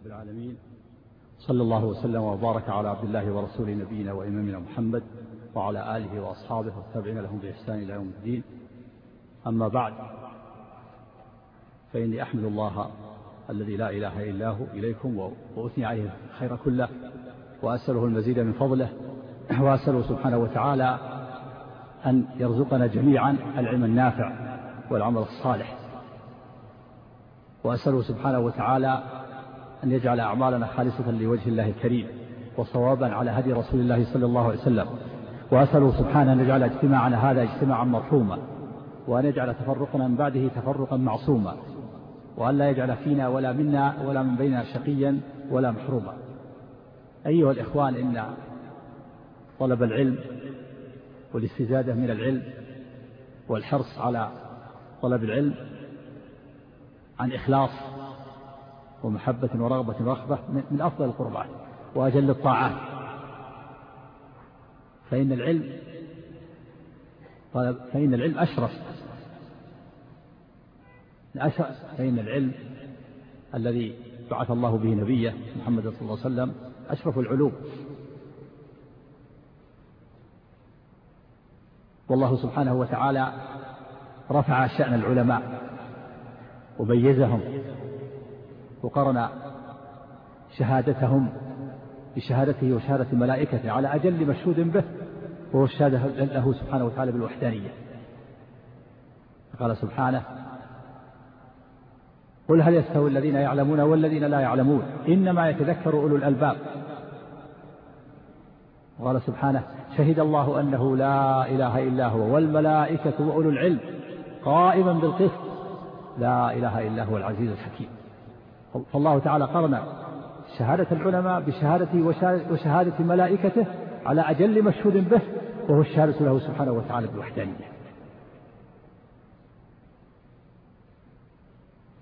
رب العالمين. صلى الله وسلم وبارك على عبد الله ورسوله نبينا وإمامنا محمد وعلى آله وأصحابه والتابعين لهم بإحسان إلى يوم الدين. أما بعد فإني أحمد الله الذي لا إله إلا هو إليكم وأثني عليه الخير كله وأسأله المزيد من فضله وأسأله سبحانه وتعالى أن يرزقنا جميعا العلم النافع والعمل الصالح. وأسأله سبحانه وتعالى أن يجعل أعمالنا خالصة لوجه الله الكريم وصوابا على هدي رسول الله صلى الله عليه وسلم. وأسأله سبحانه أن يجعل اجتماعنا هذا اجتماعا مرحوما وأن يجعل تفرقنا من بعده تفرقا معصوما وأن لا يجعل فينا ولا منا ولا من بيننا شقيا ولا محروما. أيها الإخوان إن طلب العلم والاستزادة من العلم والحرص على طلب العلم عن إخلاص ومحبة ورغبة ورغبة من أفضل القربات وأجل الطاعات. فإن العلم فإن العلم أشرف. فإن العلم الذي بعث الله به نبيه محمد صلى الله عليه وسلم أشرف العلوم. والله سبحانه وتعالى رفع شأن العلماء وميزهم وقرن شهادتهم بشهادته وشهادة ملائكته على أجل مشهود به وهو الشهادة له سبحانه وتعالى بالوحدانية. قال سبحانه قل هل يستوي الذين يعلمون والذين لا يعلمون؟ إنما يتذكر أولو الألباب. وقال سبحانه شهد الله أنه لا إله إلا هو والملائكة وأولو العلم قائما بالقسط. لا إله إلا هو العزيز الحكيم. فالله تعالى قرن شهادة العلماء بشهادته وشهادة ملائكته على أجل مشهود به وهو الشهادة له سبحانه وتعالى بالوحدانية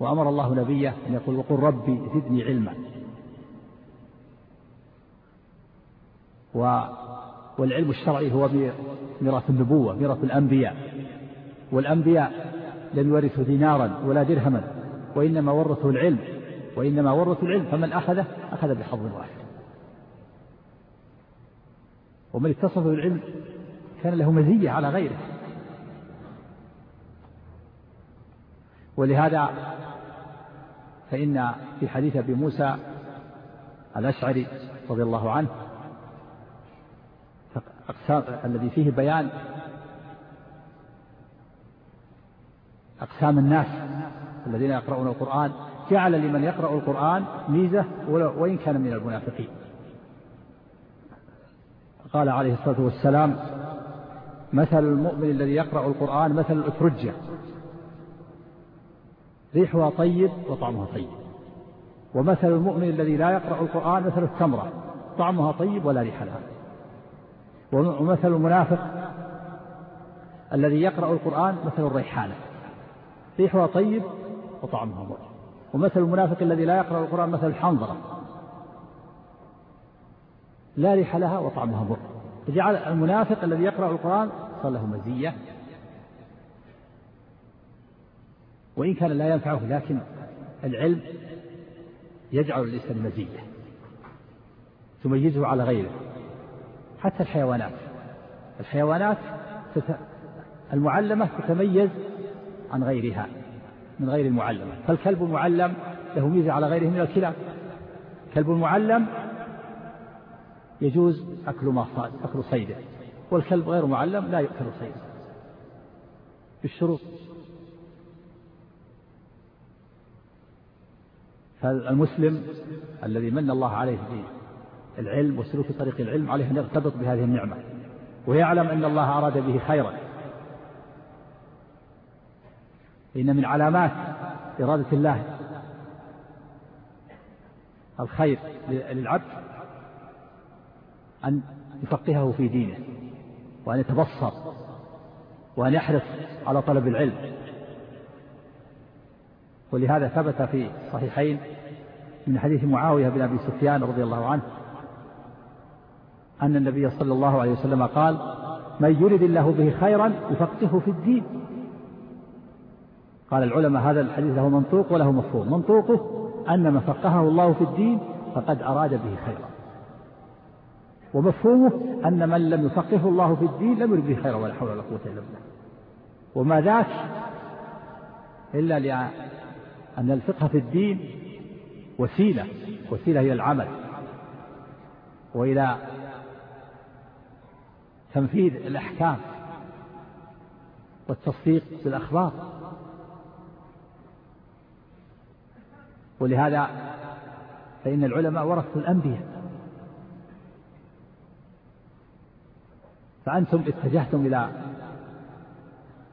وأمر الله نبيه أن يقول وقل ربي زدني علما. و والعلم الشرعي هو ميراث النبوة ميراث الأنبياء. والأنبياء لم يورثوا دينارا ولا درهما وإنما ورثوا العلم. وإنما ورثوا العلم فمن أخذه أخذ بحظ واحد. ومن اتصف بالعلم كان له مزية على غيره. ولهذا فإن في حديث أبي موسى الأشعري رضي الله عنه أقسام الذي فيه بيان أقسام الناس الذين يقرؤون القرآن جعل لمن يقرأ القرآن ميزة وإن كان من المنافقين. قال عليه الصلاة والسلام مثل المؤمن الذي يقرأ القرآن مثل الأترجة ريحها طيب وطعمها طيب. ومثل المؤمن الذي لا يقرأ القرآن مثل التمرة طعمها طيب ولا ريح لها. ومثل المنافق الذي يقرأ القرآن مثل الريحانة ريحها طيب وطعمها مر. ومثل المنافق الذي لا يقرأ القرآن مثل الحنظرة لا ريح لها وطعمها مر فجعل المنافق الذي يقرأ القرآن صار له مزية. وإن كان لا ينفعه لكن العلم يجعل الإنسان مزية. تميزه على غيره. حتى الحيوانات. الحيوانات المعلمة تتميز عن غيرها. من غير المعلمة فالكلب المعلم له ميزة على غيره من الكلاب. كلب المعلم يجوز أكل ما صاد أكل صيده. والكلب غير معلم لا يؤكل صيده بالشروط. فالمسلم الذي من الله عليه بالعلم وسلوك طريق العلم عليه أن يرتبط بهذه النعمة. ويعلم أن الله أراد به خيرا. إن من علامات إرادة الله الخير للعبد أن يفقهه في دينه وأن يتبصر وأن يحرص على طلب العلم. ولهذا ثبت في صحيحين من حديث معاوية بن أبي سفيان رضي الله عنه أن النبي صلى الله عليه وسلم قال من يرد الله به خيرا يفقهه في الدين. قال العلماء هذا الحديث له منطوق وله مفهوم. منطوقه أن من فقهه الله في الدين فقد أراد به خيرا. ومفهومه أن من لم يفقهه الله في الدين لم يرد به خيرا ولا حول ولا قوة إلا بالله. وما ذاك إلا لأن الفقه في الدين وسيلة وسيلة إلى العمل وإلى تنفيذ الأحكام والتصديق بالأخبار. ولهذا فإن العلماء ورثوا الأنبياء. فأنتم اتجهتم إلى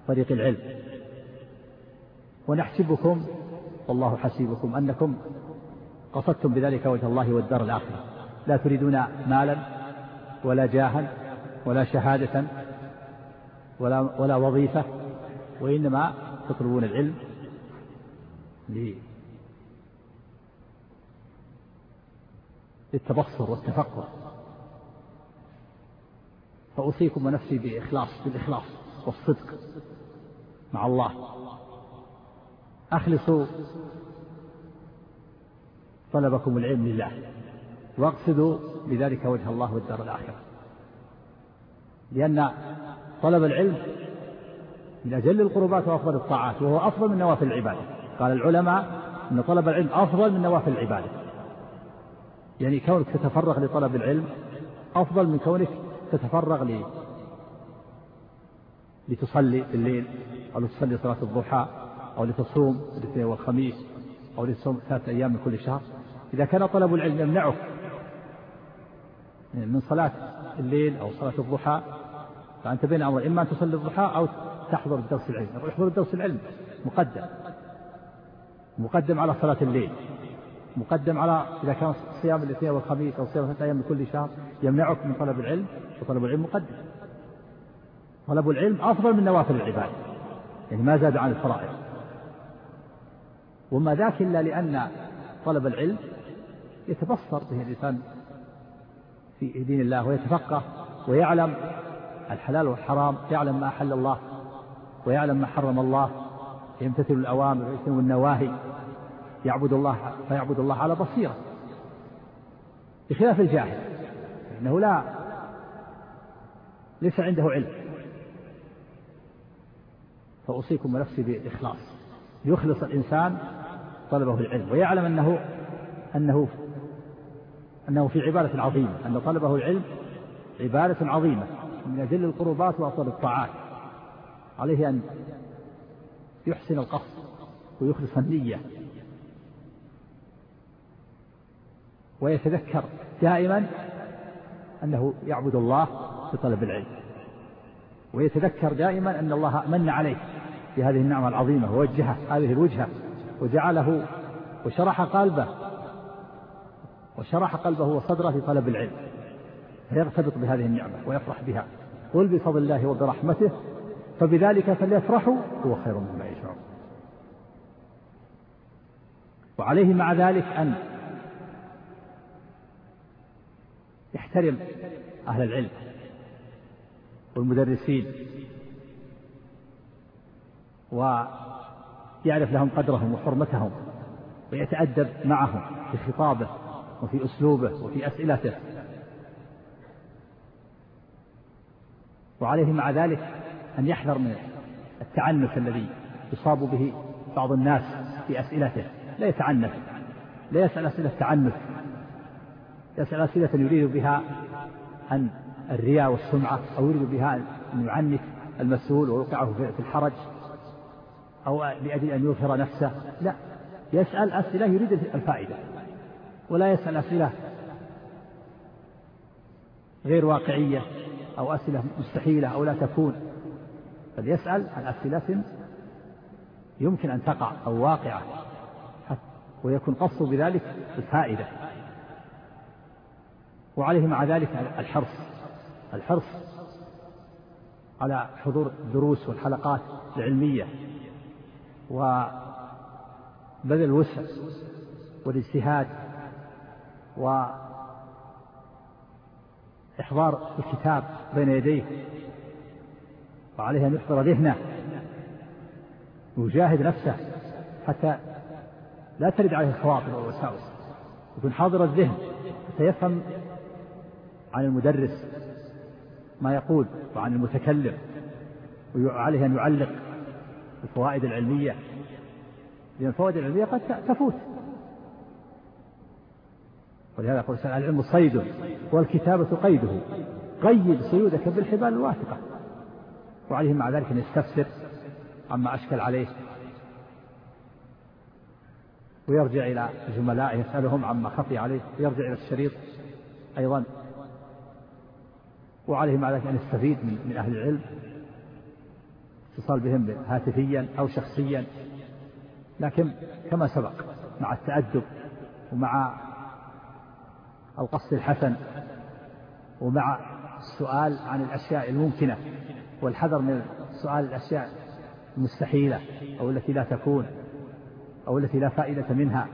طريق العلم. ونحسبكم والله حسيبكم أنكم قصدتم بذلك وجه الله والدار الآخرة. لا تريدون مالا ولا جاها ولا شهادة ولا ولا وظيفة وإنما تطلبون العلم للتبصر والتفكر. فأوصيكم ونفسي بإخلاص بالإخلاص والصدق مع الله. أخلصوا طلبكم العلم لله. واقصدوا بذلك وجه الله والدار الآخرة. لأن طلب العلم من أجل القربات وأفضل الطاعات وهو أفضل من نوافل العبادة. قال العلماء أن طلب العلم أفضل من نوافل العبادة. يعني كونك تتفرغ لطلب العلم أفضل من كونك تتفرغ لي لتصلي في الليل أو لتصلي صلاة الضحى أو لتصوم الاثنين والخميس أو لتصوم ثلاثة أيام من كل شهر. إذا كان طلب العلم يمنعك من صلاة الليل أو صلاة الضحى فأنت بين أمر إما أن تصلي الضحى أو تحضر الدرس العلم. احضر الدرس العلم مقدم مقدم على صلاة الليل. مقدم على إذا كان صيام الاثنين والخميس أو صيام ثلاثة أيام من كل شهر يمنعك من طلب العلم وطلب العلم مقدم. طلب العلم أفضل من نوافل العبادة يعني ما زاد عن الفرائض. وما ذاك إلا لأن طلب العلم يتبصر به الإنسان في دين الله ويتفقه ويعلم الحلال والحرام يعلم ما أحل الله ويعلم ما حرم الله يمتثل الأوامر ويجتنب النواهي. يعبد الله فيعبد الله على بصيرة بخلاف الجاهل إنه لا ليس عنده علم. فأوصيكم ونفسي بإخلاص يخلص الإنسان طلبه العلم ويعلم أنه أنه أنه في عبادة عظيمة أن طلبه العلم عبادة عظيمة من أجل القربات وأفضل الطاعات. عليه أن يحسن القصد ويخلص النية. ويتذكر دائما أنه يعبد الله بطلب العلم. ويتذكر دائما أن الله من عليه بهذه النعمة العظيمة ووجهه هذه الوجهة وجعله وشرح قلبه وشرح قلبه وصدره في طلب العلم. فيرتبط بهذه النعمة ويفرح بها. قل بفضل الله وبرحمته فبذلك فليفرحوا هو خير مما يجمعون وعليه مع ذلك أن يحترم أهل العلم والمدرسين ويعرف لهم قدرهم وحرمتهم ويتأدب معهم في خطابه وفي أسلوبه وفي أسئلته. وعليه مع ذلك أن يحذر من التعنف الذي يصاب به بعض الناس في أسئلته. لا يتعنف لا يسأل أسئلة تعنف يسأل أسئلة يريد بها أن الرياء والسمعة أو يريد بها أن يعنف المسؤول ويوقعه في الحرج أو لأجل أن يظهر نفسه. لا يسأل أسئلة يريد الفائدة ولا يسأل أسئلة غير واقعية أو أسئلة مستحيلة أو لا تكون. بل يسأل عن أسئلة يمكن أن تقع أو واقعة ويكون قصده بذلك الفائدة. وعليه مع ذلك الحرص. الحرص على حضور الدروس والحلقات العلمية وبذل الوسع والاجتهاد وإحضار الكتاب بين يديه وعليه أن يحضر ذهنه ويجاهد نفسه حتى لا ترد عليه الخواطر والوساوس. يكون حاضر الذهن فيفهم عن المدرس ما يقول وعن المتكلم وعليه أن يعلق الفوائد العلمية. لأن الفوائد العلمية قد تفوت. ولهذا يقول العلم صيد والكتابة قيده. قيد صيودك بالحبال الواثقة. وعليه مع ذلك أن يستفسر عما أشكل عليه. ويرجع إلى زملائه يسألهم عما خفي عليه. ويرجع إلى الشريط أيضا. وعليه مع ذلك أن يستفيد من, من أهل العلم. اتصال بهم هاتفيا أو شخصيا. لكن كما سبق مع التأدب ومع القصد الحسن ومع السؤال عن الأشياء الممكنة والحذر من سؤال الأشياء المستحيلة أو التي لا تكون أو التي لا فائدة منها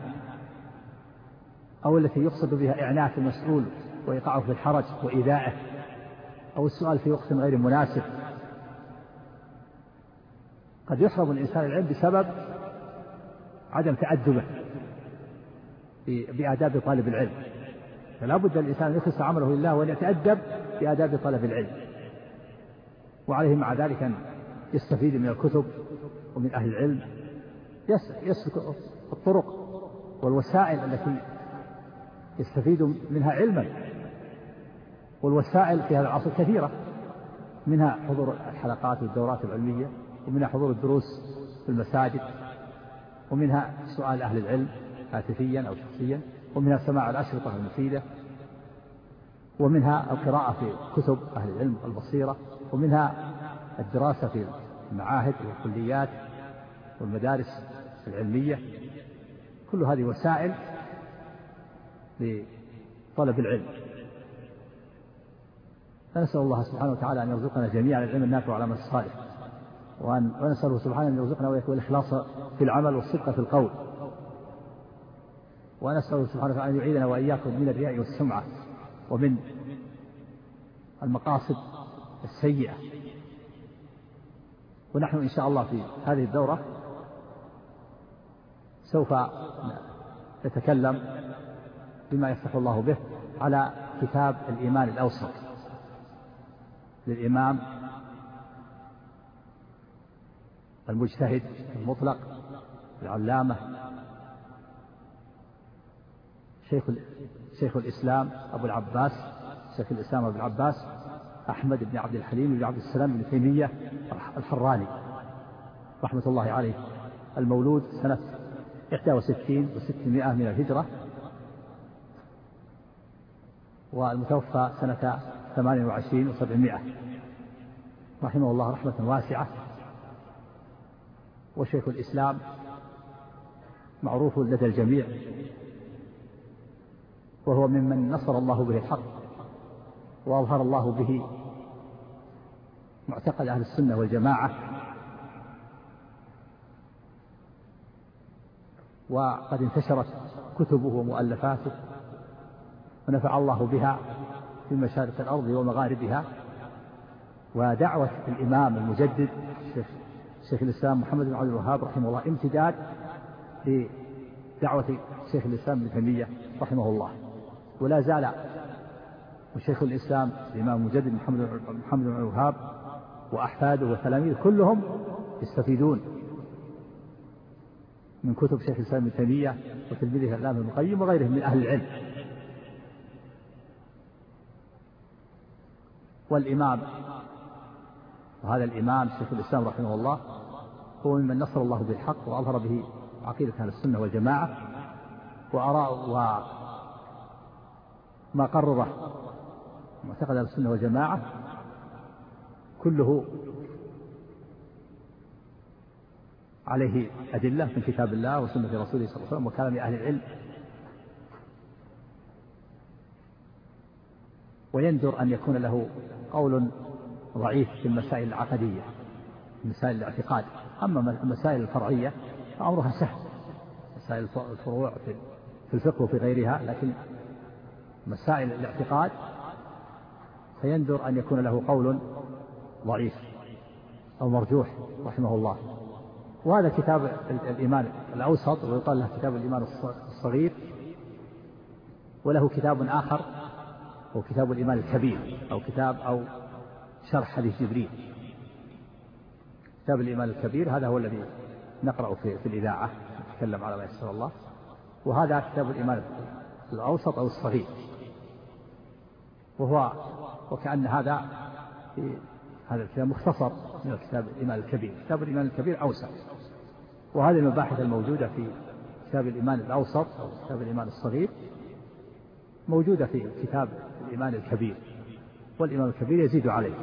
أو التي يقصد بها إعناف المسؤول وإيقاعه في الحرج وإيذائه. أو السؤال في وقت غير مناسب. قد يحرم الإنسان العلم بسبب عدم تأدبه بآداب طالب العلم. فلا بد الإنسان أن يخلص عمله لله وأن يتأدب بآداب طلب العلم. وعليه مع ذلك أن يستفيد من الكتب ومن أهل العلم. يسلك الطرق والوسائل التي يستفيد منها علما. والوسائل في هذا العصر كثيرة منها حضور الحلقات والدورات العلمية ومنها حضور الدروس في المساجد ومنها سؤال أهل العلم هاتفيا أو شخصيا ومنها سماع الأشرطة المفيدة ومنها القراءة في كتب أهل العلم البصيرة ومنها الدراسة في المعاهد والكليات والمدارس العلمية. كل هذه وسائل لطلب العلم. فنسأل الله سبحانه وتعالى أن يرزقنا جميعا العلم النافع والعمل الصالح. وأن ونسأله سبحانه أن يرزقنا وإياكم الإخلاص في العمل والصدق في القول. ونسأله سبحانه وتعالى أن يعيذنا وإياكم من الرياء والسمعة ومن المقاصد السيئة. ونحن إن شاء الله في هذه الدورة سوف نتكلم بما يفتح الله به على كتاب الإيمان الأوسط. للإمام المجتهد المطلق العلامة شيخ شيخ الإسلام أبو العباس شيخ الإسلام أبو العباس أحمد بن عبد الحليم بن عبد السلام بن تيمية الحراني رحمة الله عليه المولود سنة 61 و600 من الهجرة والمتوفى سنة 28 و700 رحمه الله رحمة واسعة. وشيخ الإسلام معروف لدى الجميع. وهو ممن نصر الله به الحق وأظهر الله به معتقد أهل السنة والجماعة. وقد انتشرت كتبه ومؤلفاته ونفع الله بها. في مشارق الأرض ومغاربها ودعوة الإمام المجدد شيخ, شيخ الإسلام محمد بن عبد الوهاب رحمه الله امتداد لدعوة شيخ الإسلام ابن تيمية رحمه الله. ولا زال وشيخ الإسلام الإمام المجدد محمد محمد بن الوهاب وأحفاده وتلاميذه كلهم يستفيدون من كتب شيخ الإسلام ابن تيمية وتلميذه الإمام ابن القيم وغيرهم من أهل العلم. والإمام. وهذا الإمام شيخ الإسلام رحمه الله هو ممن نصر الله بالحق وأظهر به عقيدة أهل السنة والجماعة وأراء وما قرره معتقد أهل السنة والجماعة كله عليه أدلة من كتاب الله وسنة رسوله صلى الله عليه وسلم وكلام أهل العلم. ويندر أن يكون له قول ضعيف في المسائل العقدية مسائل الاعتقاد. أما المسائل الفرعية فأمرها سهل مسائل الفروع في الفقه وفي غيرها لكن مسائل الاعتقاد فيندر أن يكون له قول ضعيف أو مرجوح رحمه الله. وهذا كتاب الإيمان الأوسط ويقال له كتاب الإيمان الصغير وله كتاب آخر هو كتاب الإيمان الكبير أو كتاب أو شرح حديث جبريل. كتاب الإيمان الكبير هذا هو الذي نقرأ في, في الإذاعة نتكلم على ما يسر الله. وهذا كتاب الإيمان الأوسط أو الصغير. وهو وكأن هذا هذا الكتاب مختصر من الكتاب الإيمان الكبير. كتاب الإيمان الكبير أوسع وهذه المباحث الموجودة في كتاب الإيمان الأوسط أو كتاب الإيمان الصغير. موجودة في كتاب الإيمان الكبير والإيمان الكبير يزيد عليه.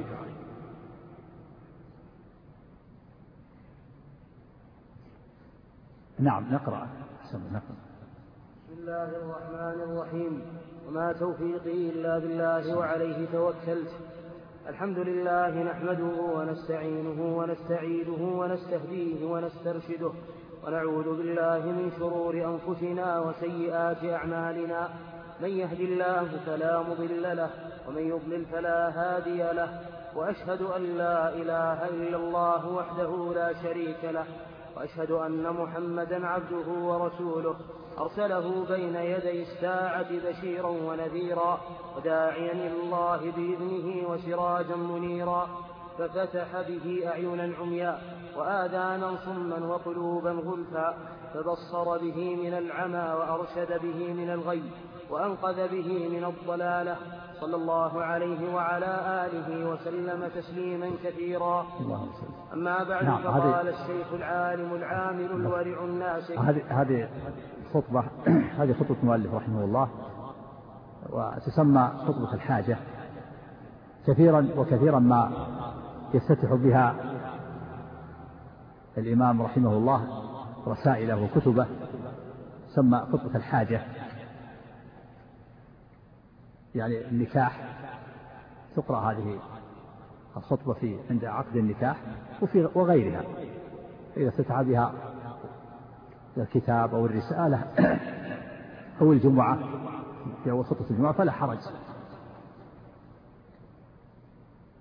نعم نقرأ. بسم الله الرحمن الرحيم. وما توفيقي إلا بالله وعليه توكلت. الحمد لله نحمده ونستعينه ونستعيده ونستهديه ونسترشده. ونعوذ بالله من شرور أنفسنا وسيئات أعمالنا. من يهد الله فلا مضل له ومن يضلل فلا هادي له وأشهد أن لا إله إلا الله وحده لا شريك له وأشهد أن محمدا عبده ورسوله. أرسله بين يدي الساعة بشيرا ونذيرا وداعيا إلى الله بإذنه وسراجا منيرا. ففتح به أعينا عمياء وآذانا صما وقلوبا غلفا. فبصر به من العمى وأرشد به من الغي وأنقذ به من الضلالة. صلى الله عليه وعلى آله وسلم تسليما كثيرا. أما بعد نعم فقال الشيخ العالم العامل الورع الناس. هذه هذه خطبة هذه خطبة المؤلف رحمه الله وتسمى خطبة الحاجة. كثيرا وكثيرا ما يفتتح بها الإمام رحمه الله رسائله وكتبه تسمى خطبة الحاجة. يعني النكاح تقرأ هذه الخطبة في عند عقد النكاح وفي وغيرها. إذا افتتح بها الكتاب أو الرسالة أو الجمعة في أول خطبة الجمعة فلا حرج.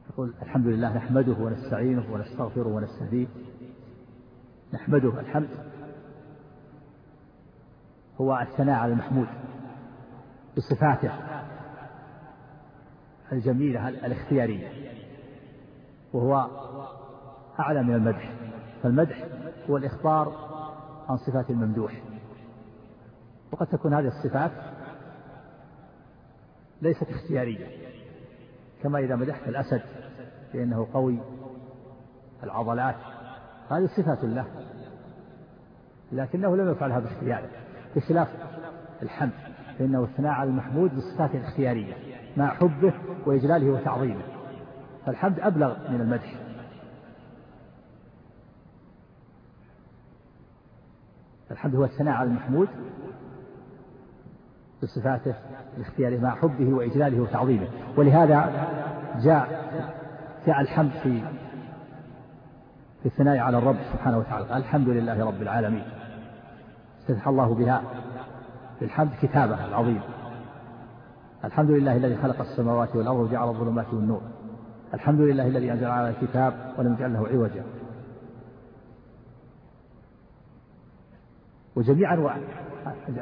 يقول الحمد لله نحمده ونستعينه ونستغفره ونستهديه. نحمده الحمد هو الثناء على المحمود بصفاته الجميلة الاختيارية وهو أعلى من المدح فالمدح هو الإخبار عن صفات الممدوح. وقد تكون هذه الصفات ليست اختيارية كما إذا مدحت الأسد لأنه قوي العضلات هذه صفات له لكنه لم يفعلها باختياره. بخلاف الحمد فإنه الثناء على المحمود بالصفات الاختيارية مع حبه وإجلاله وتعظيمه. فالحمد أبلغ من المدح. الحمد هو الثناء على المحمود بصفاته الاختيارية مع حبه وإجلاله وتعظيمه. ولهذا جاء جاء الحمد في في الثناء على الرب سبحانه وتعالى. الحمد لله رب العالمين. استفتح الله بها بالحمد كتابه العظيم. الحمد لله الذي خلق السماوات والأرض وجعل الظلمات والنور. الحمد لله الذي أنزل على الكتاب ولم يجعل له عوجا. وجميع أنواع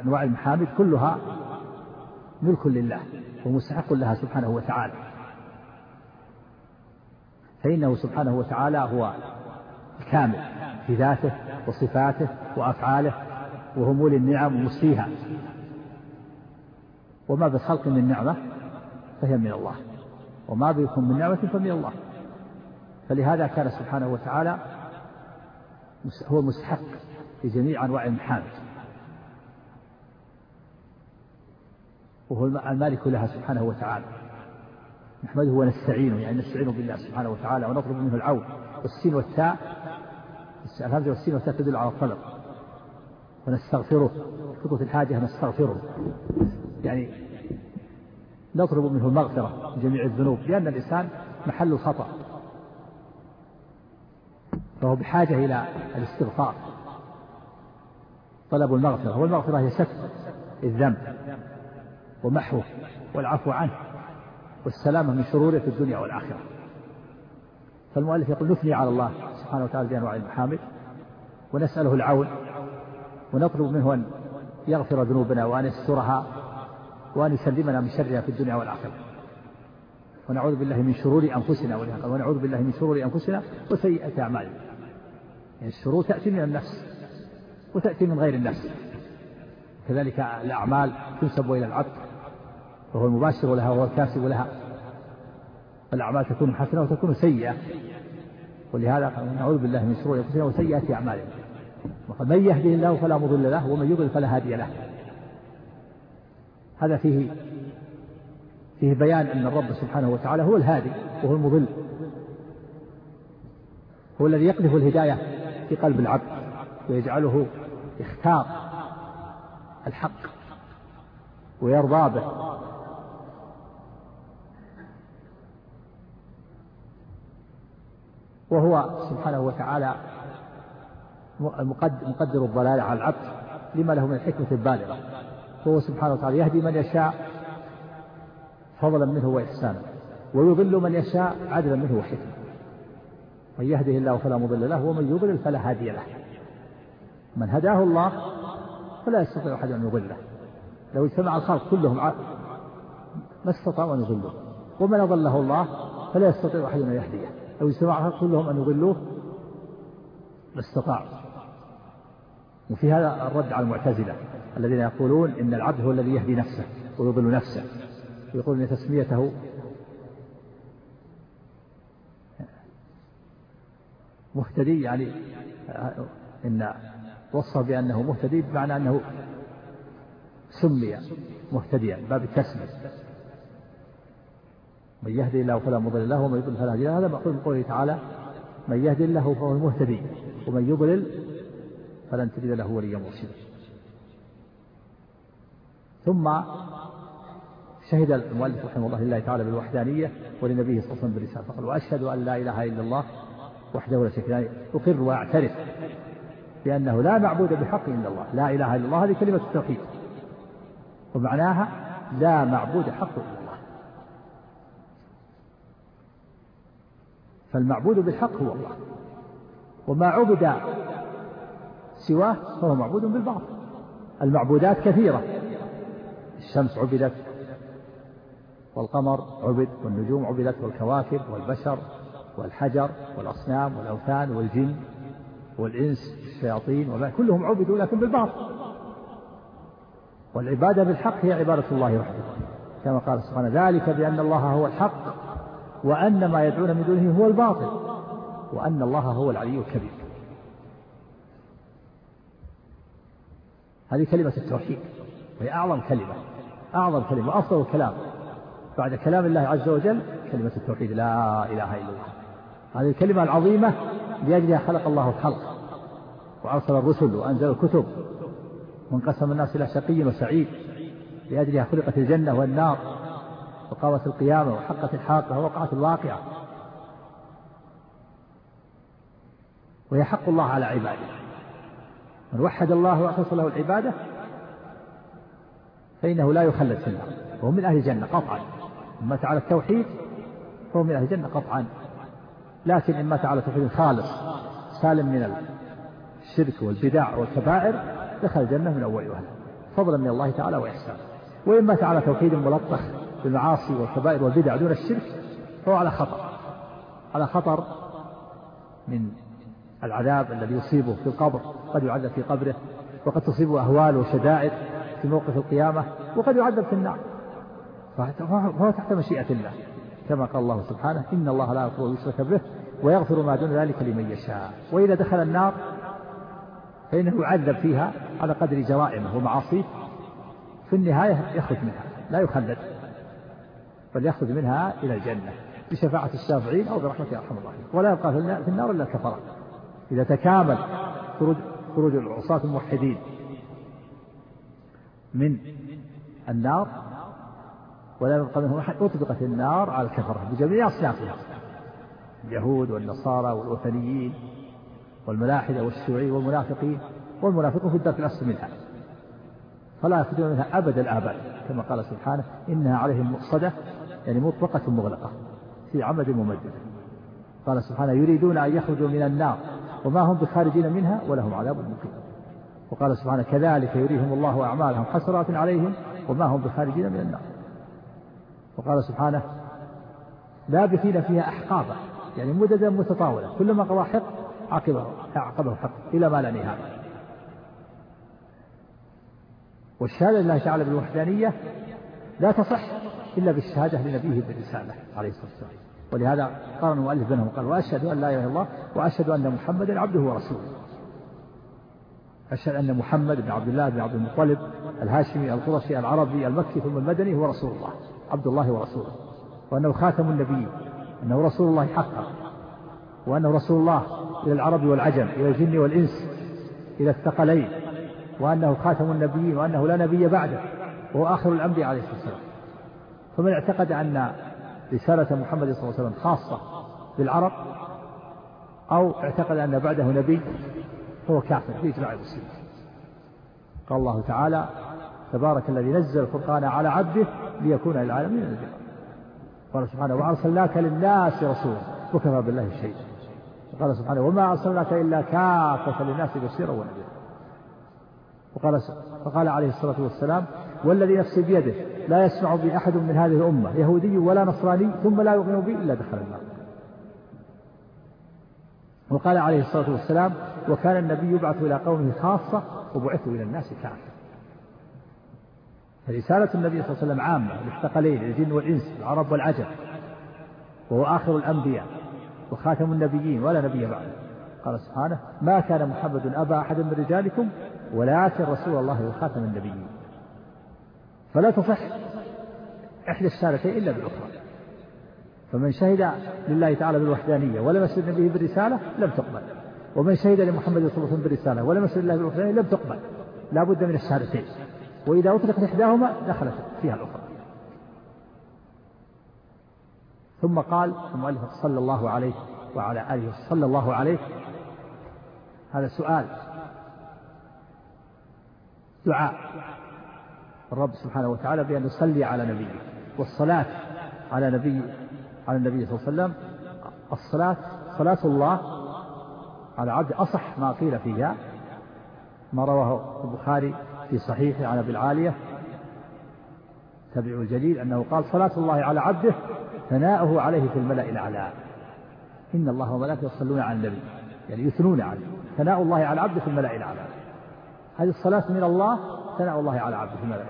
أنواع المحامد كلها ملك لله ومستحق لها سبحانه وتعالى. فإنه سبحانه وتعالى هو الكامل في ذاته وصفاته وأفعاله وهمول النعم ومسيها وما بخلق من نعمة فهي من الله. وما بكم من نعمة فمن الله. فلهذا كان سبحانه وتعالى هو مستحق في جميع أنواع المحامد. وهو المالك لها سبحانه وتعالى. نحمده ونستعينه يعني نستعين بالله سبحانه وتعالى ونطلب منه العون والسين والتاء. الهمزة والسين والتاء تدل على الطلب ونستغفره. خطوة الحاجة نستغفره. يعني نطلب منه المغفرة من جميع الذنوب لأن الإنسان محل الخطأ فهو بحاجة إلى الاستغفار. طلب المغفرة والمغفرة هي ستر الذنب ومحوه والعفو عنه والسلامة من شروره في الدنيا والآخرة. فالمؤلف يقول نثني على الله سبحانه وتعالى بأنواع المحامد ونسأله العون ونطلب منه أن يغفر ذنوبنا وأن يسترها وأن يسلمنا من شرها في الدنيا والآخرة. ونعوذ بالله من شرور أنفسنا ونعوذ بالله من شرور أنفسنا وسيئة أعمالنا. يعني الشرور تأتي من النفس وتأتي من غير النفس. كذلك الأعمال تنسب إلى العبد وهو المباشر لها وهو الكاسب لها. فالأعمال تكون حسنة وتكون سيئة. ولهذا نعوذ بالله من شرور أنفسنا وسيئات أعمالنا. وقال من يهده الله فلا مضل له ومن يضلل فلا هادي له. هذا فيه فيه بيان أن الرب سبحانه وتعالى هو الهادي وهو المضل. هو الذي يقذف الهداية في قلب العبد ويجعله يختار الحق ويرضى به. وهو سبحانه وتعالى مقدر الضلال على العبد لما له من الحكمة البالغة. وهو سبحانه وتعالى يهدي من يشاء فضلا منه وإحسانا ويضل من يشاء عدلا منه وحكمة. من يهده الله فلا مضل له ومن يضلل فلا هادي له. من هداه الله فلا يستطيع أحد أن يضله. لو اجتمع الخلق كلهم ما استطاعوا أن يضلوه. ومن أضله الله فلا يستطيع أحد أن يهديه. لو اجتمع الخلق كلهم أن يضلوه ما استطاعوا. وفي هذا الرد على المعتزلة الذين يقولون إن العبد هو الذي يهدي نفسه ويضل نفسه. ويقول إن تسميته مهتدي يعني إن وصف بأنه مهتدي بمعنى أنه سمي مهتديا باب التسمية. من يهدي الله فلا مضل له ومن يضلل فلا هادي له. هذا مأخوذ من قوله تعالى من يهدي الله فهو المهتدي ومن يضلل فلن تجد له وليا مرشدا. ثم شهد المؤلف رحمه الله لله تعالى بالوحدانية ولنبيه صلى الله عليه وسلم بالرسالة فقال وأشهد أن لا إله إلا الله وحده لا شريك له أقر وأعترف بأنه لا معبود بحق إلا الله لا إله إلا الله هذه كلمة التوحيد. ومعناها لا معبود حق إلا الله. فالمعبود بالحق هو الله. وما عبد سواه فهو معبود بالباطل. المعبودات كثيرة. الشمس عبدت والقمر عبد والنجوم عبدت والكواكب والبشر والحجر والأصنام والأوثان والجن والإنس والشياطين كلهم عبدوا لكن بالباطل. والعبادة بالحق هي عبادة الله وحده. كما قال سبحانه ذلك بأن الله هو الحق وأن ما يدعون من دونه هو الباطل وأن الله هو العلي الكبير. هذه كلمة التوحيد وهي أعظم كلمة أعظم كلمة وأفضل الكلام بعد كلام الله عز وجل كلمة التوحيد لا إله إلا الله. هذه الكلمة العظيمة لأجلها خلق الله الخلق وأرسل الرسل وأنزل الكتب وانقسم الناس إلى شقي وسعيد لأجلها خلقت الجنة والنار وقامت القيامة وحقت الحاقة ووقعت الواقعة. وهي حق الله على عباده. من وحد الله وأخلص له العبادة فإنه لا يخلد في النار وهو من أهل الجنة قطعا. إن مات على التوحيد فهو من أهل الجنة قطعا. لكن إن مات على توحيد خالص سالم من الشرك والبدع والكبائر دخل الجنة من أول وهلة. فضلا من الله تعالى وإحسانه. وإن مات على توحيد ملطخ بالمعاصي والكبائر والبدع دون الشرك فهو على خطر. على خطر من العذاب الذي يصيبه في القبر قد يعذب في قبره وقد تصيبه أهوال وشدائد في موقف القيامة وقد يعذب في النار. فهو تحت مشيئة الله كما قال الله سبحانه إن الله لا يغفر يشرك به ويغفر ما دون ذلك لمن يشاء. وإذا دخل النار فإنه يعذب فيها على قدر جرائمه ومعاصيه. في النهاية يخرج منها لا يخلد بل يخرج منها إلى الجنة بشفاعة الشافعين أو برحمة أرحم الراحمين. ولا يبقى في النار إلا الكفرة. إذا تكامل خروج خروج العصاة الموحدين من النار ولا يبقى منهم أحد أطبقت النار على الكفرة بجميع أصنافها اليهود والنصارى والوثنيين والملاحدة والشيوعيين والمنافقين والمنافقون في الدرك الأسفل منها. فلا يخرجون منها أبد الآباد كما قال سبحانه إنها عليهم مؤصدة يعني مطلقة مغلقة في عمد ممدد قال سبحانه يريدون أن يخرجوا من النار. وما هم بخارجين منها ولهم عذاب مقيم. وقال سبحانه كذلك يريهم الله أعمالهم حسرات عليهم وما هم بخارجين من النار. وقال سبحانه لابثين فيها أحقابا يعني مددا متطاولة كلما قضى حق عقبه أعقبه حق إلى ما لا نهاية. والشهادة لله تعالى بالوحدانية لا تصح إلا بالشهادة لنبيه بالرسالة عليه الصلاة والسلام. ولهذا قال المؤلف بينهم قال وأشهد أن لا إله إلا الله وأشهد أن محمدا عبده ورسوله. أشهد أن محمد بن عبد الله بن عبد المطلب الهاشمي القرشي العربي المكي ثم المدني هو رسول الله عبد الله ورسوله. وأنه خاتم النبيين أنه رسول الله حقا وأنه رسول الله إلى العرب والعجم إلى الجن والإنس إلى الثقلين وأنه خاتم النبيين وأنه لا نبي بعده وهو آخر الأنبياء عليه الصلاة والسلام. فمن اعتقد أن رسالة محمد صلى الله عليه وسلم خاصة بالعرب أو اعتقد أن بعده نبي هو كافر في إجماع المسلمين. قال الله تعالى تبارك الذي نزل الفرقان على عبده ليكون للعالمين نذيرا. قال سبحانه وأرسلناك للناس رسولا. وكفى بالله شيئا. وقال سبحانه وما أرسلناك إلا كافة للناس بشيرا ونذيرا. وقال فقال عليه الصلاة والسلام والذي نفسي بيده لا يسمع بي أحد من هذه الأمة يهودي ولا نصراني ثم لا يؤمن بي إلا دخل النار. وقال عليه الصلاة والسلام وكان النبي يبعث إلى قومه خاصة وبعثوا إلى الناس كافة. فرسالة النبي صلى الله عليه وسلم عامة للثقلين الجن والإنس العرب والعجم وهو آخر الأنبياء وخاتم النبيين ولا نبي بعده. قال سبحانه ما كان محمد أبا أحد من رجالكم ولكن رسول الله وخاتم النبيين. فلا تصح إحدى الشهادتين إلا بالأخرى. فمن شهد لله تعالى بالوحدانية ولم يشهد به بالرسالة لم تقبل. ومن شهد لمحمد صلى الله عليه وسلم بالرسالة ولم يشهد الله بالوحدانية لم تقبل. لا بد من الشهادتين وإذا أطلقت إحداهما دخلت فيها الأخرى. ثم قال المؤلف صلى الله عليه وعلى آله صلى الله عليه هذا سؤال. دعاء. الرب سبحانه وتعالى بأن نصلي على نبيه. والصلاة على نبي على النبي صلى الله عليه وسلم. الصلاة صلاة الله على عبد أصح ما قيل فيها ما رواه البخاري في صحيحه عن أبي العالية تبع الجليل أنه قال صلاة الله على عبده ثناؤه عليه في الملأ الأعلى. إن الله وملائكته يصلون على النبي يعني يثنون عليه ثناء الله على عبده في الملأ الأعلى. هذه الصلاة من الله ثناء الله على عبده في الأعلى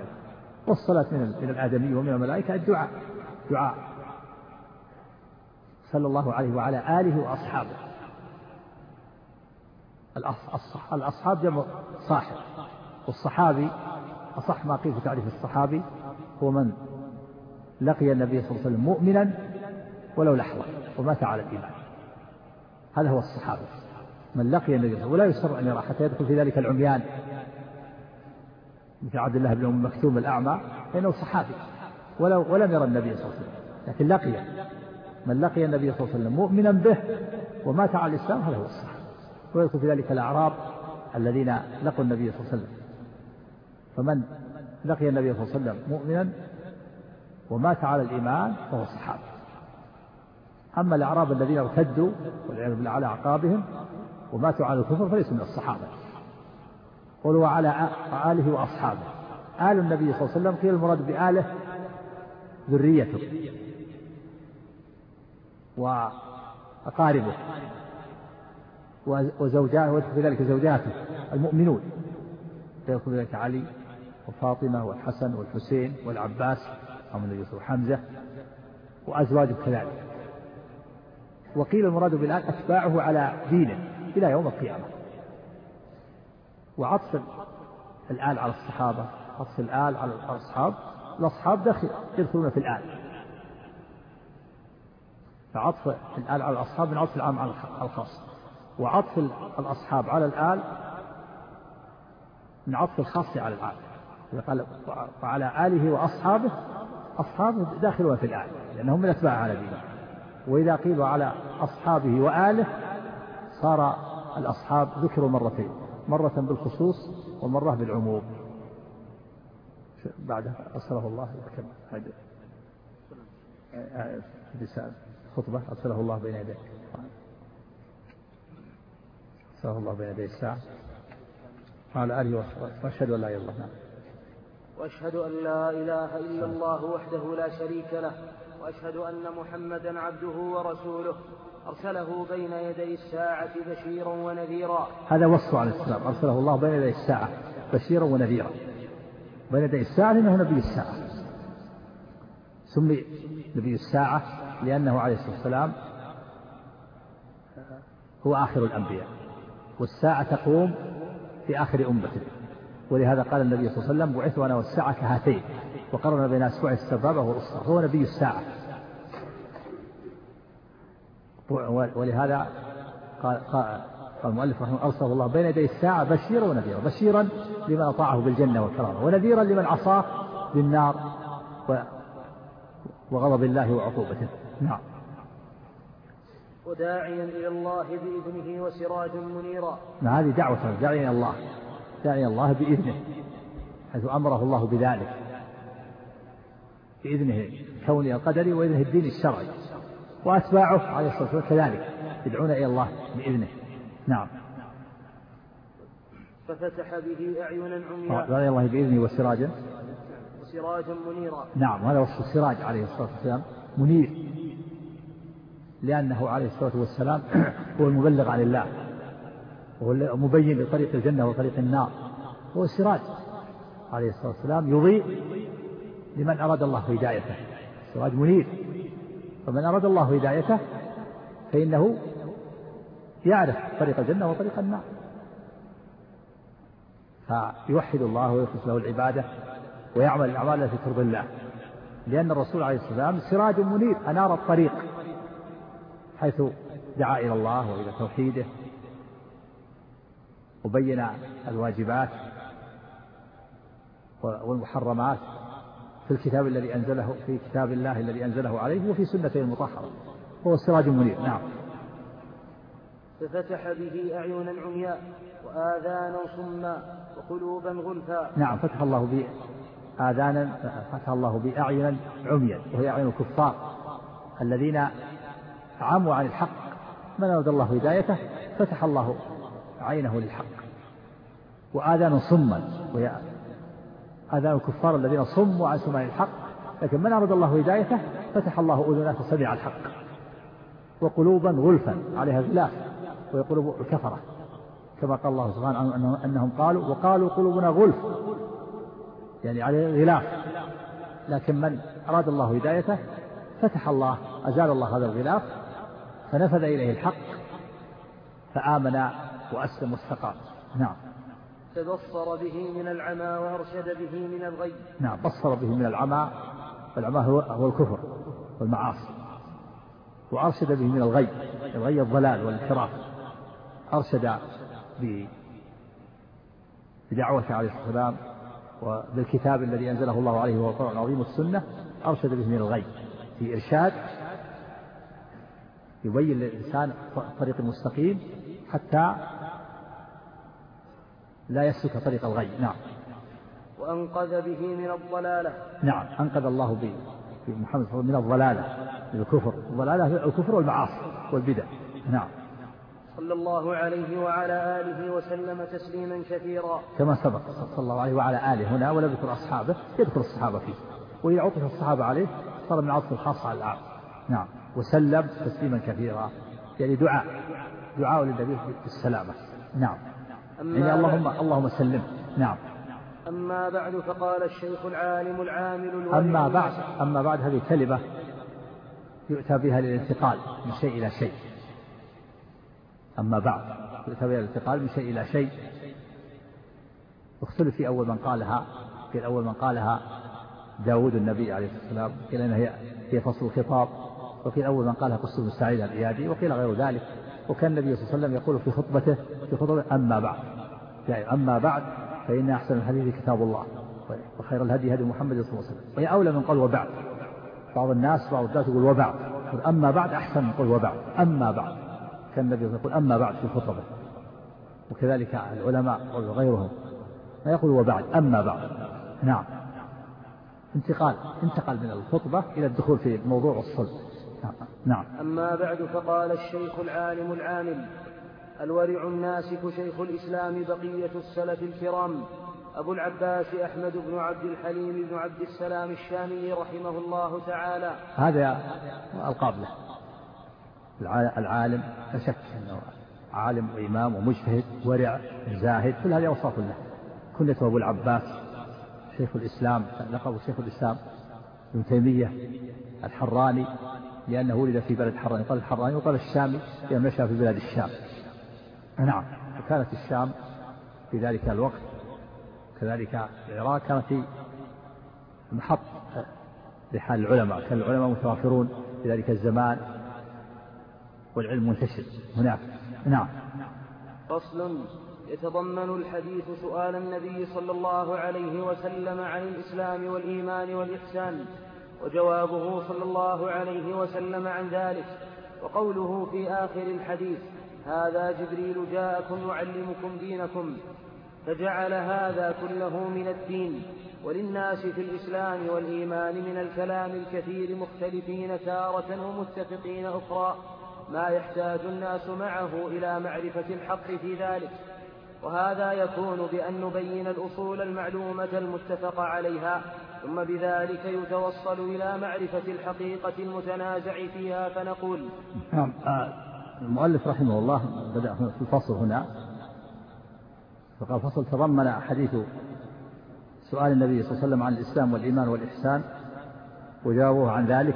والصلاة من من الآدمي ومن الملائكة الدعاء. دعاء. صلى الله عليه وعلى آله وأصحابه. الأصحاب جمع صاحب. والصحابي أصح ما قيل في تعريف الصحابي هو من لقي النبي صلى الله عليه وسلم مؤمنا ولو لحظة ومات على الإيمان. هذا هو الصحابة من لقي النبي صلى الله عليه وسلم ولا يسر أن يرى حتى يدخل في ذلك العميان. مثل عبد الله بن مكتوم الأعمى فإنه صحابي ولو ولم يرى النبي صلى الله عليه وسلم. لكن لقي من لقي النبي صلى الله عليه وسلم مؤمنا به ومات على الإسلام هذا هو الصحابة ويدخل في ذلك الأعراب الذين لقوا النبي صلى الله عليه وسلم. فمن لقي النبي صلى الله عليه وسلم مؤمنا ومات على الإيمان فهو صحابي. أما الأعراب الذين ارتدوا والعياذ بالله على أعقابهم وماتوا على الكفر فليسوا من الصحابة. قل وعلى آله وأصحابه. آل النبي صلى الله عليه وسلم قيل المراد بآله ذريته وأقاربه وزوجاته ويدخل ذلك زوجاته المؤمنون. يدخل في ذلك علي وفاطمة والحسن والحسين والعباس أو النبي صلى حمزة وأزواجه كذلك. وقيل المراد بالآن أتباعه على دينه إلى يوم القيامة. وعطف الآل على الصحابة. عطف الآل على الأصحاب. الأصحاب داخل يدخلون في الآل. فعطف الآل على الأصحاب من عطف العام على الخاص. وعطف الأصحاب على الآل من عطف الخاص على العام قال وعلى آله وأصحابه أصحابه داخلون في الآل لأنهم من أتباع على دينه وإذا قيل على أصحابه وآله صار الأصحاب ذكروا مرتين. مرة بالخصوص ومرة بالعموم. بعد أرسله الله كم خطبة أرسله الله بين يديه. أرسله الله بين يدي الساعة. وعلى آله وأشهد أن لا إله إلا الله. وأشهد أن لا إله إلا الله وحده لا شريك له. وأشهد أن محمدا عبده ورسوله. أرسله بين يدي الساعة بشيرا ونذيرا. هذا وصف عليه السلام أرسله الله بين يدي الساعة بشيرا ونذيرا. بين يدي الساعة لأنه نبي الساعة. سمي نبي الساعة لأنه عليه الصلاة والسلام هو آخر الأنبياء. والساعة تقوم في آخر أمته ولهذا قال النبي صلى الله عليه وسلم بعثت أنا والساعة كهاتين. وقرن بين أسبوع السبابة والأسرة هو نبي الساعة. ولهذا قال, قال المؤلف رحمه الله أرسل الله بين يدي الساعة بشيرا ونذيرا بشيرا لمن أطاعه بالجنة والكرامة ونذيرا لمن عصاه بالنار وغضب الله وعقوبته. نعم. وداعيا إلى الله بإذنه وسراجا منيرا. ما هذه دعوة داعيا إلى الله داعيا الله بإذنه حيث أمره الله بذلك بإذنه كونه القدري وإذنه الدين الشرعي. وأتباعه عليه الصلاة والسلام كذلك يدعون إلى الله بإذنه. نعم. ففتح به أعينا عمياء. دعا الله بإذنه وسراجا. وسراجا منيرا. نعم هذا وصف السراج عليه الصلاة والسلام. منير. لأنه عليه الصلاة والسلام هو المبلغ عن الله. وهو المبين لطريق الجنة وطريق النار. هو السراج عليه الصلاة والسلام يضيء لمن أراد الله هدايته. سراج منير. فمن أراد الله هدايته فإنه يعرف طريق الجنة وطريق النار. فيوحد الله ويخلص له العبادة ويعمل الأعمال التي ترضي الله. لأن الرسول عليه الصلاة والسلام سراج منير أنار الطريق حيث دعا إلى الله وإلى توحيده وبين الواجبات والمحرمات في الكتاب الذي أنزله في كتاب الله الذي أنزله عليه وفي سنته المطهرة. هو سراج منير نعم. ففتح به أعينا عمياء وآذانا صما وقلوبا غلفا. نعم فتح الله به آذانا فتح الله بأعينا عميا وهي أعين الكفار الذين عموا عن الحق. من أراد الله هدايته؟ فتح الله عينه للحق. وآذان صما وهي آذان الكفار الذين صموا عن سماع الحق لكن من أراد الله هدايته فتح الله أذنه فسمع الحق. وقلوبا غلفا عليها غلاف وهي الكفرة كما قال الله سبحانه أنهم قالوا وقالوا قلوبنا غلف يعني عليه غلاف لكن من أراد الله هدايته فتح الله أزال الله هذا الغلاف فنفذ إليه الحق فآمن وأسلم واستقام. نعم. تبصر به من العمى وأرشد به من الغي. نعم بصر به من العمى والعمى هو, هو الكفر والمعاصي. وأرشد به من الغي الغي الضلال والانحراف. أرشد بدعوته عليه الصلاة والسلام وبالكتاب الذي أنزله الله عليه وهو القرآن العظيم والسنة أرشد به من الغي في إرشاد يبين للإنسان الطريق المستقيم حتى لا يسلك طريق الغي. نعم. وأنقذ به من الضلالة. نعم. أنقذ الله به. في محمد صلى الله عليه وسلم من الضلالة من الكفر. الضلالة الكفر والمعاصي والبدع. نعم. صلى الله عليه وعلى آله وسلم تسليما كثيرا. كما سبق صلى الله عليه وعلى آله هنا ولا يذكر أصحابه يذكر الصحابة فيه. وإذا عطف الصحابة عليه صار من عطف الخاص على العام نعم. وسلم تسليما كثيرا. يعني دعاء. دعاء للنبي بالسلامة نعم. يعني اللهم اللهم سلم. نعم. أما بعد فقال الشيخ العالم العامل أما بعد أما بعد هذه كلمة يؤتى بها للانتقال من شيء إلى شيء. أما بعد يؤتى بها للانتقال من شيء إلى شيء. اختلف في أول من قالها. في أول من قالها داود النبي عليه الصلاة والسلام. قيل أنها هي هي فصل الخطاب. وقيل أول من قالها قصة بن سعيد الإيادي وقيل غير ذلك. وكان النبي صلى الله عليه وسلم يقول في خطبته في خطبه أما بعد. يعني أما بعد فإن أحسن الحديث كتاب الله وخير الهدي هدي محمد صلى الله عليه وسلم. وهي أولى من قول وبعد بعض الناس بعض الناس يقول وبعد أما بعد أحسن من قول وبعد أما بعد. كان النبي يقول أما بعد في خطبه. وكذلك العلماء وغيرهم ما يقول وبعد أما بعد. نعم. انتقال انتقل من الخطبة إلى الدخول في الموضوع والصلب نعم. أما بعد فقال الشيخ العالم العامل الورع الناسك شيخ الإسلام بقية السلف الكرام أبو العباس أحمد بن عبد الحليم بن عبد السلام الشامي رحمه الله تعالى. هذا ألقاب له العالم لا شك أنه عالم وإمام ومجتهد ورع زاهد كل هذه أوصاف له كنيته أبو العباس شيخ الإسلام لقبه شيخ الإسلام ابن تيمية الحراني لأنه ولد في بلد حراني. قال الحراني وقال الشامي لأنه نشأ في بلاد الشام. نعم وكانت الشام في ذلك الوقت كذلك العراق كانت في محط لحال العلماء كان العلماء متوافرون في ذلك الزمان والعلم منتشر هناك. نعم. فصل. يتضمن الحديث سؤال النبي صلى الله عليه وسلم عن الإسلام والإيمان والإحسان وجوابه صلى الله عليه وسلم عن ذلك وقوله في آخر الحديث هذا جبريل جاءكم يعلمكم دينكم فجعل هذا كله من الدين وللناس في الإسلام والإيمان من الكلام الكثير مختلفين تارة ومتفقين أخرى ما يحتاج الناس معه إلى معرفة الحق في ذلك. وهذا يكون بأن نبين الأصول المعلومة المتفق عليها ثم بذلك يتوصل إلى معرفة الحقيقة المتنازع فيها فنقول نعم. آه، المؤلف رحمه الله بدأ في الفصل هنا. فقال فصل تضمن حديث سؤال النبي صلى الله عليه وسلم عن الإسلام والإيمان والإحسان وجاوبه عن ذلك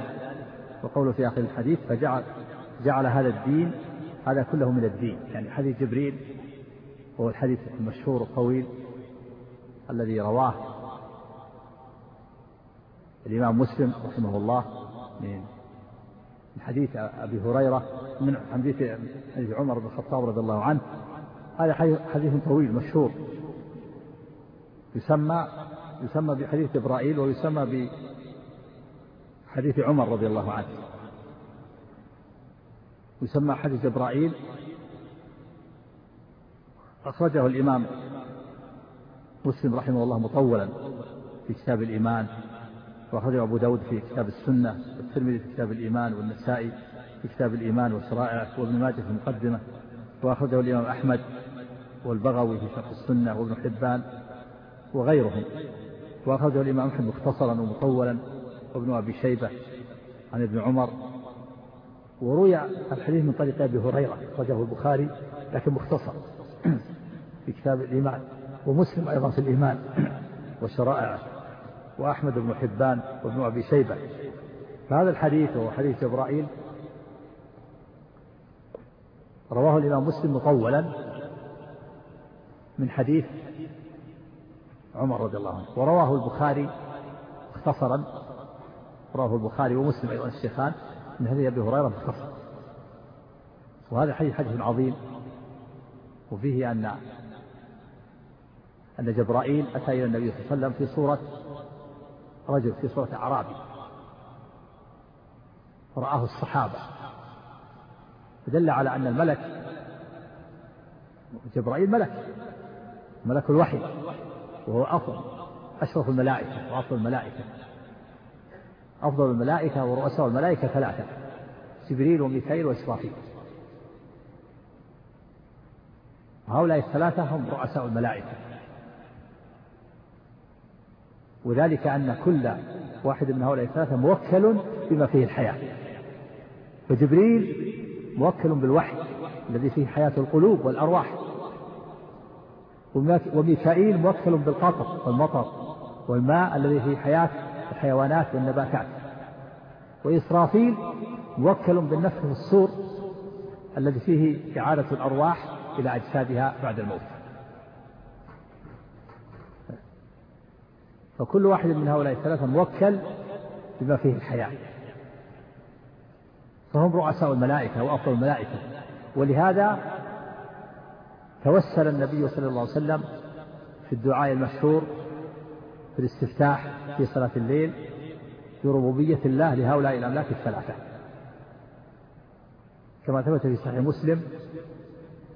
وقوله في آخر الحديث فجعل جعل هذا الدين هذا كله من الدين. يعني حديث جبريل وهو الحديث المشهور الطويل الذي رواه الإمام مسلم رحمه الله من حديث أبي هريرة من حديث حديث عمر بن الخطاب رضي الله عنه. هذا حديث طويل مشهور. يسمى يسمى بحديث جبرائيل ويسمى بحديث عمر رضي الله عنه. يسمى حديث جبرائيل أخرجه الإمام مسلم رحمه الله مطولا في كتاب الإيمان وأخرجه أبو داود في كتاب السنة. والترمذي في كتاب الإيمان والنسائي في كتاب الإيمان وشرائعه وابن ماجه في المقدمة وأخرجه الإمام أحمد والبغوي في شرح السنة وابن حبان وغيرهم. وأخرجه الإمام أحمد مختصرا ومطولا وابن أبي شيبة عن ابن عمر. وروي الحديث من طريق أبي هريرة أخرجه البخاري لكن مختصر في كتاب الإيمان ومسلم أيضا في الإيمان وشرائعه وأحمد بن حبان وابن أبي شيبة. فهذا الحديث وهو حديث جبرائيل رواه الإمام مسلم مطولا من حديث عمر رضي الله عنه ورواه البخاري مختصرا. رواه البخاري ومسلم أيضا الشيخان من حديث أبي هريرة مختصر وهذا حديث حديث عظيم وفيه أن أن جبرائيل أتى إلى النبي صلى الله عليه وسلم في صورة رجل في صورة أعرابي. فرآه الصحابة. فدل على أن الملك جبرائيل ملك ملك الوحي وهو أفضل أشرف الملائكة وأفضل الملائكة. أفضل الملائكة ورؤساء الملائكة ثلاثة جبريل وميكائيل وإسرافيل. وهؤلاء الثلاثة هم رؤساء الملائكة. وذلك أن كل واحد من هؤلاء الثلاثة موكل بما فيه الحياة. فجبريل موكل بالوحي الذي فيه حياة القلوب والأرواح. وميكائيل موكل بالقطر والمطر والماء الذي فيه حياة الحيوانات والنباتات. وإسرافيل موكل بالنفخ في الصور الذي فيه إعادة الأرواح إلى أجسادها بعد الموت. فكل واحد من هؤلاء الثلاثة موكل بما فيه الحياة. فهم رؤساء الملائكة وأفضل الملائكة. ولهذا توسل النبي صلى الله عليه وسلم في الدعاء المشهور في الاستفتاح في صلاة الليل بربوبية الله لهؤلاء الأملاك الثلاثة. كما ثبت في صحيح مسلم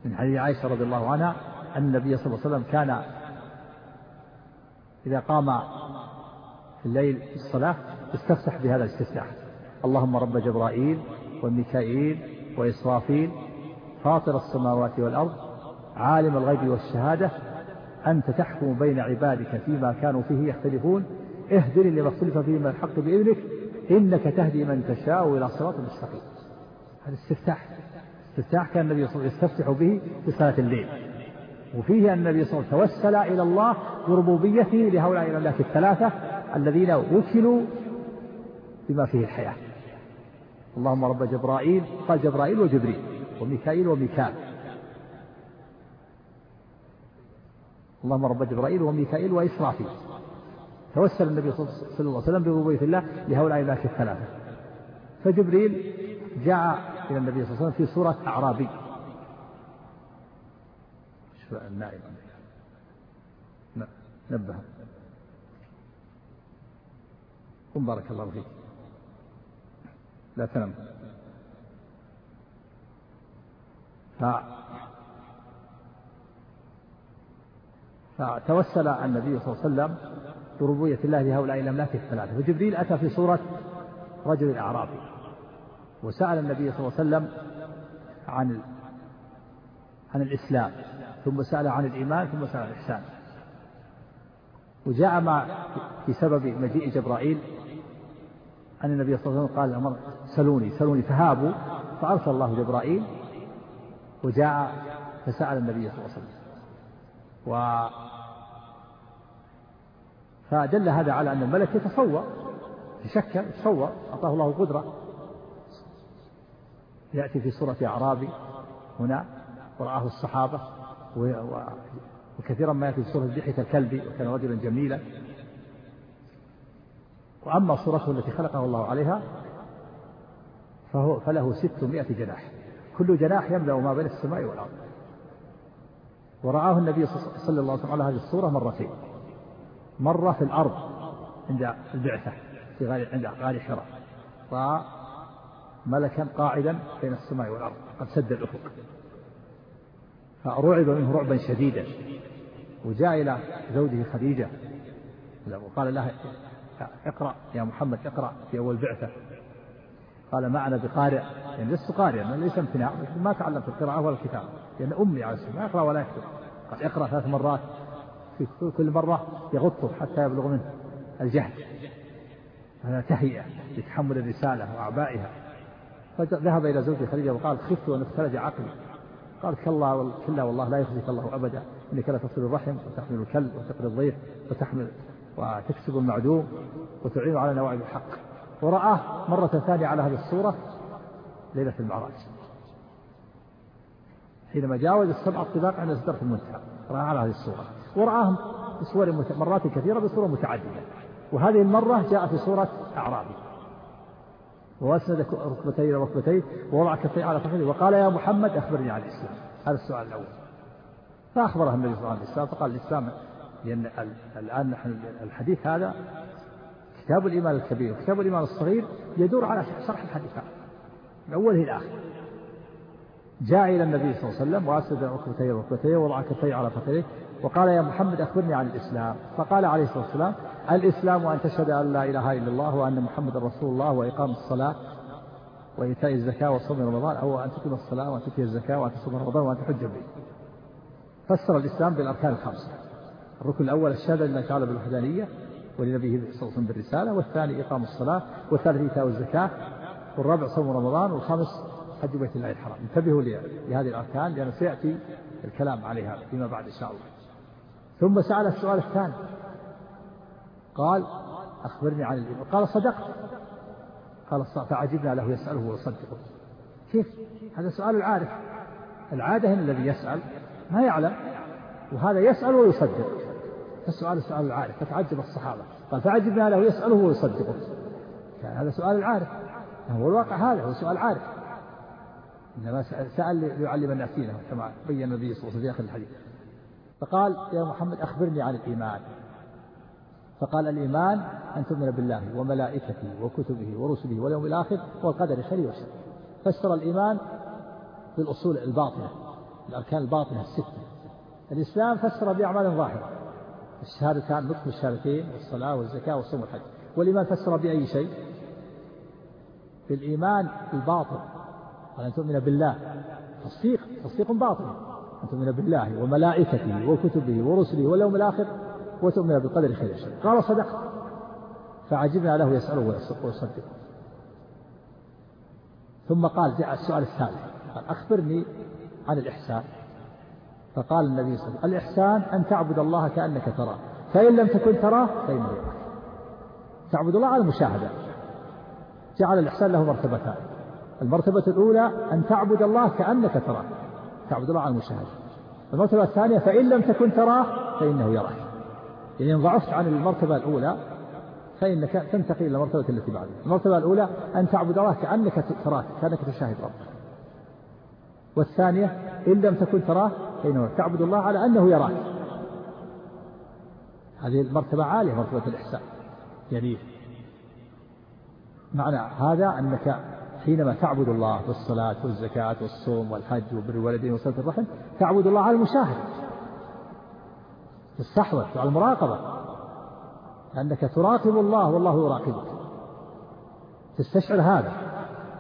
من حديث عائشة رضي الله عنها أن النبي صلى الله عليه وسلم كان إذا قام في الليل في الصلاة استفتح بهذا الاستفتاح. اللهم رب جبرائيل وميكائيل وإسرافيل فاطر السماوات والأرض عالم الغيب والشهادة أنت تحكم بين عبادك فيما كانوا فيه يختلفون اهدني لما اختلف فيه من الحق بإذنك إنك تهدي من تشاء إلى صراط مستقيم. هذا استفتاح. استفتاح كان النبي صلى الله عليه وسلم يستفتح به في صلاة الليل. وفيه أن النبي صلى الله عليه وسلم توسل إلى الله بربوبيته لهؤلاء الأملاك الثلاثة الذين وكلوا بما فيه الحياة. اللهم رب جبرائيل قال جبرائيل وجبريل وميكائيل وميكال اللهم رب جبرائيل وميكائيل وإسرافيل. توسل النبي صلى الله عليه وسلم بربوبية الله لهؤلاء الناس الثلاثة. فجبريل جاء إلى النبي صلى الله عليه وسلم في صورة أعرابي النائب؟ نبه. قم بارك الله فيك. لا تنم ف فتوسل النبي صلى الله عليه وسلم بربوبية الله لهؤلاء الأملاك الثلاثة. فجبريل أتى في صورة رجل أعرابي وسأل النبي صلى الله عليه وسلم عن عن الإسلام ثم سأل عن الإيمان ثم سأل عن الإحسان. وجاء ما في سبب مجيء جبرائيل أن النبي صلى الله عليه وسلم قال الأمر سلوني سلوني فهابوا فأرسل الله جبرائيل وجاء فسأل النبي صلى الله عليه وسلم. و فدل هذا على أن الملك يتصور يشكل يتصور أعطاه الله القدرة يأتي في صورة أعرابي هنا ورآه الصحابة وكثيرا ما يأتي في صورة دحية الكلبي وكان رجلا جميلا. وأما صورته التي خلقه الله عليها فهو فله ستمائة جناح. كل جناح يملأ ما بين السماء والأرض. ورآه النبي صلى الله عليه وسلم على هذه الصورة مرتين. مرة في الأرض عند البعثة في غار عند غار حراء. رأى ملكا قاعدا بين السماء والأرض قد سد الأفق. فرعب منه رعبا شديدا. وجاء إلى زوجه خديجة وقال لها اقرأ يا محمد اقرأ في أول بعثة. قال ما أنا بقارئ يعني لست قارئا ليس امتناع ما تعلمت القراءة ولا الكتابة. لأن أمي على السلام ما يقرأ ولا يكتب. قال اقرأ ثلاث مرات في كل مرة يغطه حتى يبلغ منه الجهل. هذا تهيئة لتحمل الرسالة وأعبائها. فذهب إلى زوجته خديجة وقال خفت أن اختلج عقلي. قالت كلا كلا والله لا يخزيك الله أبدا إنك لا تصل الرحم وتحمل الكلب وتقري الضيف وتحمل وتكسب المعدوم وتعين على نوائب الحق. ورآه مرة ثانية على هذه الصورة ليلة المعراج. حينما جاوز السبع الطباق عند سدرة المنتهى رأى على هذه الصورة. ورآهم بصور مرات كثيرة بصورة متعددة. وهذه المرة جاء في صورة أعرابي وأسند ركبتيه إلى ركبتيه ووضع كفيه على فخذه وقال يا محمد أخبرني عن الإسلام. هذا السؤال الأول. فأخبره النبي صلى الله عليه وسلم فقال الإسلام لأن الآن نحن الحديث هذا كتاب الإيمان الكبير وكتاب الإيمان الصغير يدور على شرح الحديث هذا من أوله إلى آخره. جاء إلى النبي صلى الله عليه وسلم وأسد ركبتيه ركبتيه ووضع كفيه على فخذيه وقال يا محمد أخبرني عن الإسلام. فقال عليه الصلاة والسلام الإسلام أن تشهد أن لا إله إلا الله وأن محمد رسول الله وإقام الصلاة وإيتاء الزكاة وصوم رمضان أو أن تقيم الصلاة وأن تؤتي الزكاة وأن تصوم رمضان وأن تحج البيت. فسر الإسلام بالأركان الخمسة. الركن الأول الشهادة لله تعالى بالوحدانية ولنبيه صلى الله عليه وسلم بالرسالة والثاني إقام الصلاة والثالث إيتاء الزكاة والرابع صوم رمضان والخامس حج بيت الله الحرام. انتبهوا لهذه الأركان لأن سيأتي الكلام عليها فيما بعد إن شاء الله. ثم سأل السؤال الثاني. قال أخبرني عن الإيمان. قال صدقت. قال فعجبنا له يسأله ويصدقه. كيف؟ هذا سؤال العارف. العادة الذي يسأل ما يعلم وهذا يسأل ويصدق. فالسؤال سؤال العارف فتعجب الصحابة. قال فعجبنا له يسأله ويصدقه. هذا سؤال العارف. هو الواقع هذا هو سؤال عارف. إنما سأل ليعلم الناس دينه كما بين النبي صلى الله عليه وسلم في آخر الحديث. فقال يا محمد أخبرني عن الإيمان. فقال الإيمان أن تؤمن بالله وملائكته وكتبه ورسله واليوم الآخر والقدر خير وشر فسر الإيمان بالأصول الباطنة الأركان الباطنة الستة. الإسلام فسر بأعمال ظاهرة. الشهادتان نطق الشهادتين والصلاة والزكاة والصوم والحج والإيمان فسر بأي شيء؟ بالإيمان الباطن. قال أن تؤمن بالله؟ تصديق. تصديق باطل أن تؤمن بالله وملائكته وكتبه ورسله واليوم الآخر وتؤمن بالقدر خير شر قال صدقت فعجبنا له يسأله ويصدقه ثم قال جاء السؤال الثالث. قال أخبرني عن الإحسان. فقال النبي صلى الله عليه وسلم الإحسان أن تعبد الله كأنك تراه. فإن لم تكن تراه فإنه يراك تعبد الله على المشاهدة. جعل الإحسان له مرتبتان. المرتبة الأولى أن تعبد الله كأنك تراه. تعبد الله على المشاهدة. المرتبة الثانية فإن لم تكن تراه فإنه يراك. يعني إن ضعفت عن المرتبة الأولى فإنك تنتقل إلى المرتبة التي بعدها. المرتبة الأولى أن تعبد الله كأنك تراه كأنك تشاهد ربك. والثانية إن لم تكن تراه فإنه تعبد الله على أنه يراك. هذه المرتبة عالية مرتبة الإحسان. يعني معنى هذا أنك حينما تعبد الله بالصلاة والزكاة والصوم والحج وبر الوالدين وصلة الرحم تعبد الله على المشاهدة تستحوذ على المراقبة. لأنك تراقب الله والله يراقبك. تستشعر هذا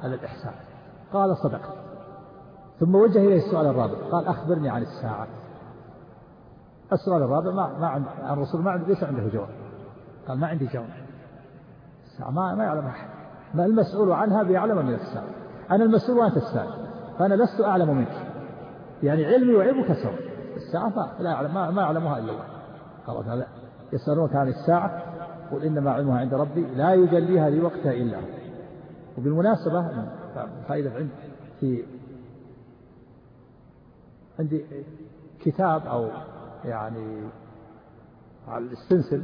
هذا الإحسان. قال صدقت. ثم وجه إليه السؤال الرابع قال أخبرني عن الساعة. السؤال الرابع ما ما عند الرسول ما عنده ليس عنده جواب. قال ما عندي جواب. الساعة ما ما يعلم أحد. ما المسؤول عنها بأعلم من الساعة. أنا المسؤول وأنت السائل فأنا لست أعلم منك. يعني علمي وعلمك سواء. الساعة ما لا يعلم ما, ما يعلمها إلا الله. قال تعالى يسألونك عن الساعة قل إنما علمها عند ربي لا يجليها لوقتها إلا هو. وبالمناسبة فائدة عند في عندي كتاب أو يعني على الاستنسل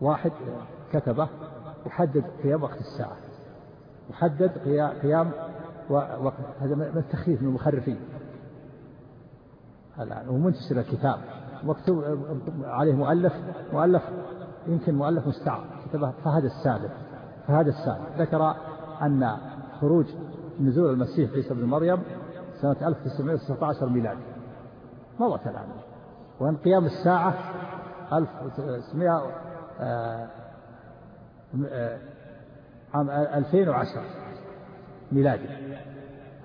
واحد كتبه يحدد قيام وقت الساعة. يحدد قيام وقت هذا من التخفيف من المخرفين. الآن ومنتشر الكتاب. مكتوب عليه مؤلف مؤلف يمكن مؤلف مستعار كتبه فهد السالم فهد السالم ذكر أن خروج نزول المسيح عيسى بن مريم سنة 1919 ميلادي مضت الآن. وأن قيام الساعة 1900 آه، آه، عام 2010 ميلادي.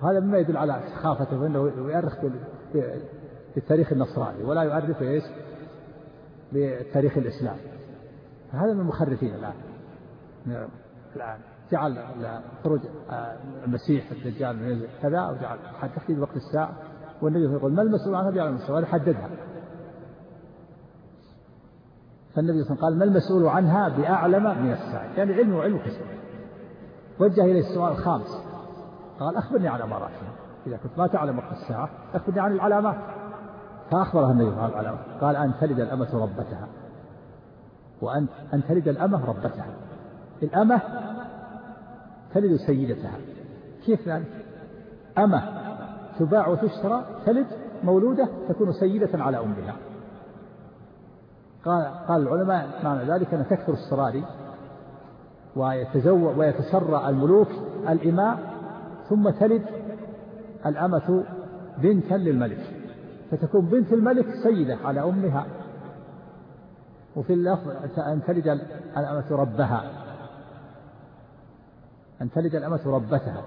هذا مما يدل على سخافته فإنه يؤرخ بالتاريخ النصراني ولا يؤرخ إيش؟ بالتاريخ الإسلامي هذا من المخرفين الآن. الآن. جعل خروج آه، المسيح الدجال من كذا وجعل تحديد وقت الساعة والنبي يقول ما المسؤول عنها؟ بيعلم المسؤول هذا حددها فالنبي صلى الله عليه وسلم قال ما المسؤول عنها؟ بأعلم من الساعة. يعني علم وعلم كسب وجه إليه السؤال الخامس. قال أخبرني عن أماراتها إذا كنت ما تعلم وقت الساعة أخبرني عن العلامات. فأخبرها النبي عن العلامات قال أن تلد الأمة ربتها. وأن أن تلد الأمة ربتها. الأمة تلد سيدتها. كيف ذلك؟ أمة تباع وتشترى تلد مولودة تكون سيدة على أمها. قال قال العلماء معنى ذلك أن تكثر السراري ويتزوج ويتسرى الملوك الإماء ثم تلد الأمة بنتا للملك. فتكون بنت الملك سيدة على أمها. وفي اللفظ أن تلد الأمة ربها. أن تلد الأمة ربتها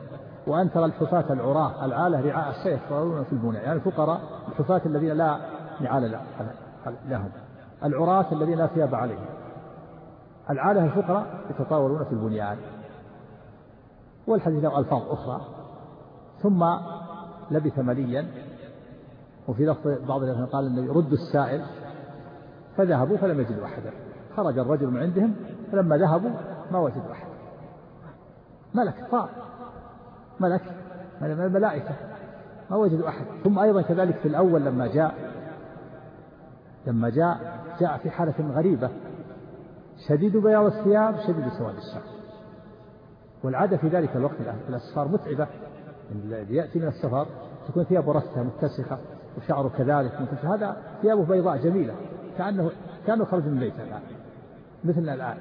وأن ترى الحفاة العراة العالة رعاء السيف يتطاولون في البنيان يعني الفقراء الحفاة الذين لا نعال لهم العراة الذين لا ثياب عليهم. العالة الفقراء يتطاولون في البنيان. والحديث له ألفاظ أخرى. ثم لبث مليا وفي لفظ بعض الناس قال النبي ردوا السائل فذهبوا فلم يجدوا أحدا. خرج الرجل من عندهم فلما ذهبوا ما وجدوا أحد ملك طار ملك من الملائكة ما وجدوا أحد. ثم أيضا كذلك في الأول لما جاء لما جاء جاء في حالة غريبة. شديد بياض الثياب شديد سواد الشعر. والعادة في ذلك الوقت الأسفار متعبة. الذي يأتي من السفر تكون ثيابه رثة متسخة وشعره كذلك منتشر هذا ثيابه بيضاء جميلة كأنه كأنه خرج من بيته الآن مثلنا الآن.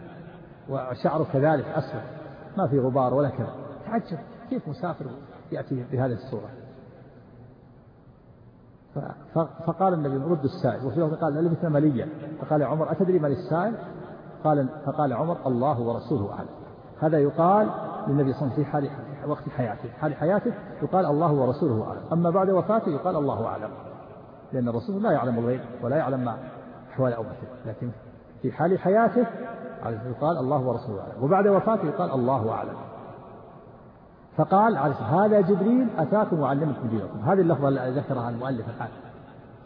وشعره كذلك أسود. ما في غبار ولا كذا تعجب. كيف مسافر يأتي بهذه الصورة؟ فقال النبي رد السائل. وفي وقت قال لبثنا مليا. فقال عمر أتدري من السائل؟ قال فقال عمر الله ورسوله أعلم. هذا يقال للنبي صلى الله عليه وسلم في حال وقت حياته. حال حياته يقال الله ورسوله أعلم. أما بعد وفاته يقال الله أعلم. لأن الرسول لا يعلم الغيب ولا يعلم ما أحوال أمته لكن في حال حياته يقال الله ورسوله أعلم. وبعد وفاته يقال الله أعلم. فقال هذا جبريل أتاكم وعلمكم دينكم. هذه اللفظة التي ذكرها المؤلف الآن.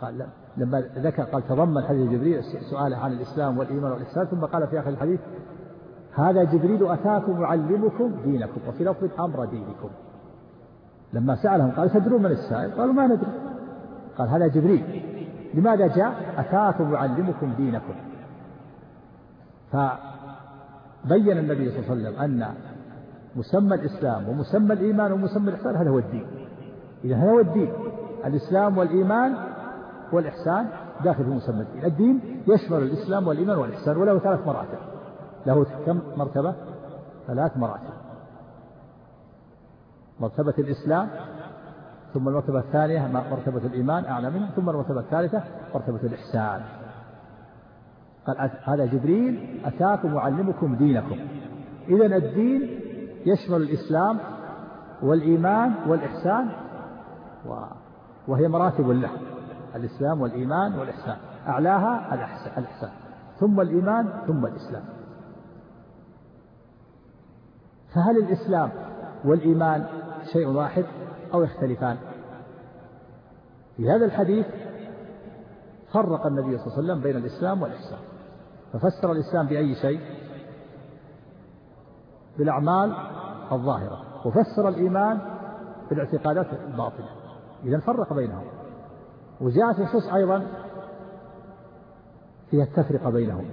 قال لما ذكر قال تضمن حديث جبريل سؤاله عن الإسلام والإيمان والإحسان ثم قال في آخر الحديث هذا جبريل أتاكم يعلمكم دينكم وفي لفظ أمر دينكم. لما سألهم قال تدرون من السائل؟ قالوا ما ندري. قال هذا جبريل. لماذا جاء؟ أتاكم يعلمكم دينكم. فبين النبي صلى الله عليه وسلم أن مسمى الإسلام ومسمى الإيمان ومسمى الإحسان هذا هو الدين. إذا هذا هو الدين. الإسلام والإيمان والإحسان داخل في مسمى الدين. الدين يشمل الإسلام والإيمان والإحسان وله ثلاث مراتب. له كم مرتبة؟ ثلاث مراتب. مرتبة الإسلام ثم المرتبة الثانية مرتبة الإيمان أعلى منه ثم المرتبة الثالثة مرتبة الإحسان. قال هذا جبريل أتاكم يعلمكم دينكم. إذا الدين يشمل الإسلام والإيمان والإحسان وهي مراتب له. الإسلام والإيمان والإحسان. أعلاها الإحسان. ثم الإيمان ثم الإسلام. فهل الإسلام والإيمان شيء واحد أو يختلفان؟ في هذا الحديث فرق النبي صلى الله عليه وسلم بين الإسلام والإحسان. ففسر الإسلام بأي شيء؟ بالأعمال الظاهرة. وفسر الإيمان بالاعتقادات الباطنة. إذا فرق بينهم. وجاءت نصوص أيضا فيها التفرقة بينهم.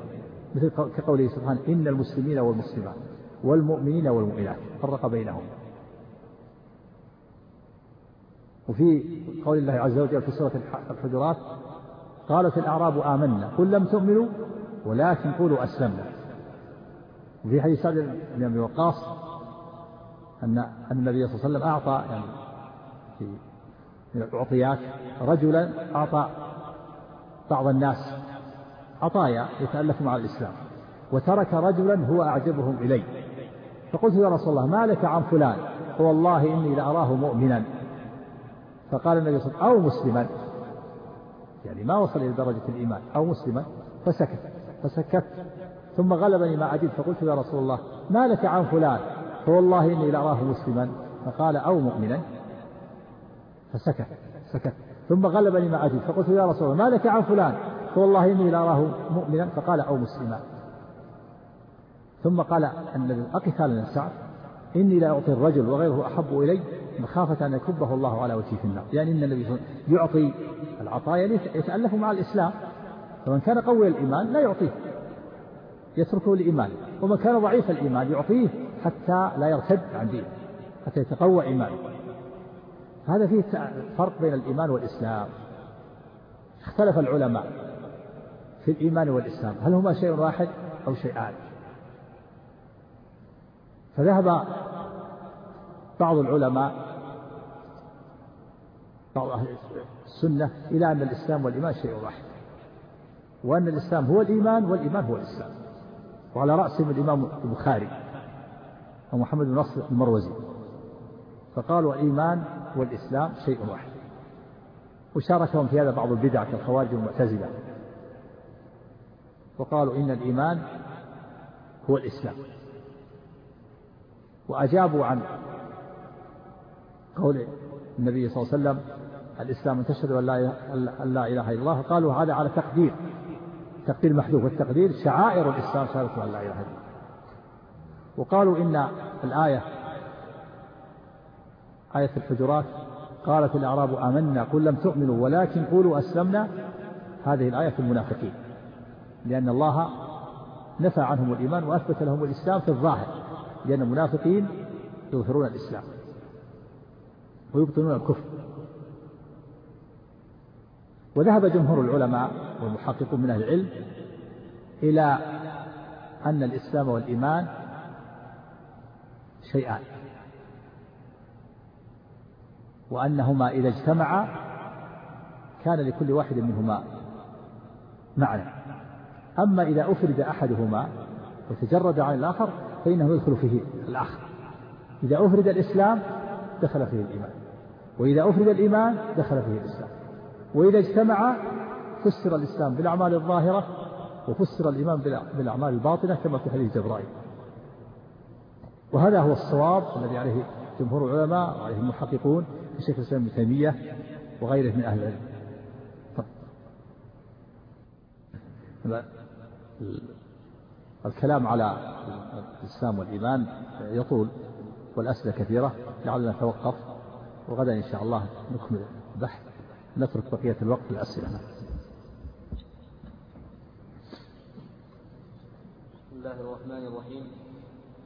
مثل كقوله سبحانه إن المسلمين والمسلمات والمؤمنين والمؤمنات. فرق بينهم. وفي قول الله عز وجل في سورة الحجرات قالت الأعراب آمنا. قل لم تؤمنوا؟ ولكن قولوا أسلمنا وفي حديث سعد بن أبي وقاص أن النبي صلى الله عليه وسلم أعطى يعني في من الأعطيات رجلا أعطى بعض الناس عطايا يتألف مع الإسلام وترك رجلا هو أعجبهم إلي فقلت يا رسول الله ما لك عن فلان؟ فوالله إني لأراه مؤمنا. فقال النبي صلى الله عليه وسلم أو مسلما. يعني ما وصل إلى درجة الإيمان أو مسلما فسكت. فسكت. ثم غلبني ما أجد فقلت يا رسول الله ما لك عن فلان؟ فوالله إني لأراه مسلما. فقال أو مؤمنا. فسكت سكت. ثم غلبني ما أجد فقلت يا رسول الله ما لك عن فلان؟ فوالله إني لأراه مؤمنا. فقال أو مسلما. ثم قال النبي أقف على سعد إني لا أعطي الرجل وغيره أحب إلي مخافة أن يكبه الله على وجهه في النار. يعني أن النبي يعطي العطايا يتألف مع الإسلام. فمن كان قوي الإيمان لا يعطيه يتركه لإيمانه ومن كان ضعيف الإيمان يعطيه حتى لا يرتد عن دينه حتى يتقوى إيمانه. هذا فيه فرق بين الإيمان والإسلام. اختلف العلماء في الإيمان والإسلام هل هما شيء واحد أو شيئان؟ فذهب بعض العلماء بعض أهل السنة إلى أن الإسلام والإيمان شيء واحد. وأن الإسلام هو الإيمان والإيمان هو الإسلام. وعلى رأسهم الإمام البخاري ومحمد بن نصر المروزي. فقالوا الإيمان والإسلام شيء واحد. وشاركهم في هذا بعض البدع كالخوارج والمعتزلة. وقالوا إن الإيمان هو الإسلام. وأجابوا عن قول النبي صلى الله عليه وسلم الإسلام تشهد أن لا إله إلا الله. قالوا هذا على تقدير. تقدير محذوف والتقدير شعائر الإسلام شهادة أن لا إله إلا الله. وقالوا إن الآية آية الحجرات قالت الأعراب آمنا قل لم تؤمنوا ولكن قولوا أسلمنا. هذه الآية في المنافقين لأن الله نفى عنهم الإيمان وأثبت لهم الإسلام في الظاهر لأن المنافقين يظهرون الإسلام ويبطنون الكفر. وذهب جمهور العلماء والمحققون من أهل العلم إلى أن الإسلام والإيمان شيئان. وأنهما إذا اجتمعا كان لكل واحد منهما معنى. أما إذا أفرد أحدهما وتجرد عن الآخر فإنه يدخل فيه الآخر. إذا أفرد الإسلام دخل فيه الإيمان. وإذا أفرد الإيمان دخل فيه الإسلام. وإذا اجتمع فسر الإسلام بالأعمال الظاهرة وفسر الإيمان بالأعمال الباطنة كما في حديث جبرائيل وهذا هو الصواب الذي عليه جمهور العلماء وعليه المحققون في شيخ الإسلام ابن تيمية وغيره من أهل العلم. الكلام على الإسلام والإيمان يطول والأسئلة كثيرة لعلنا نتوقف وغدا إن شاء الله نكمل البحث نترك بقية الوقت للأسئلة. الله الرحمن الرحيم.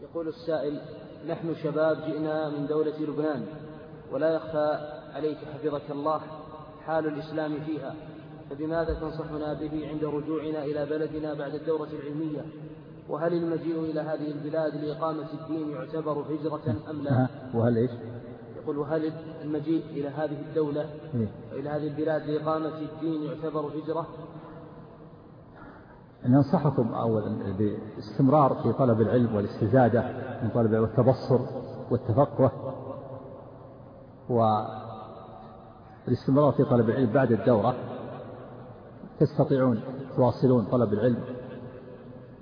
يقول السائل نحن شباب جئنا من دولة لبنان ولا يخفى عليك حفظك الله حال الإسلام فيها فبماذا تنصحنا به عند رجوعنا إلى بلدنا بعد الدورة العلمية؟ وهل المجيء إلى هذه البلاد لإقامة الدين يعتبر هجرة أم لا؟ وهل إيش؟ يقول وهل المجيء إلى هذه الدولة إيه؟ إلى هذه البلاد لإقامة الدين يعتبر هجرة ننصحكم أولا باستمرار في طلب العلم والاستزادة من طلب والتبصر والتفقه والاستمرار في طلب العلم بعد الدورة. تستطيعون تواصلون طلب العلم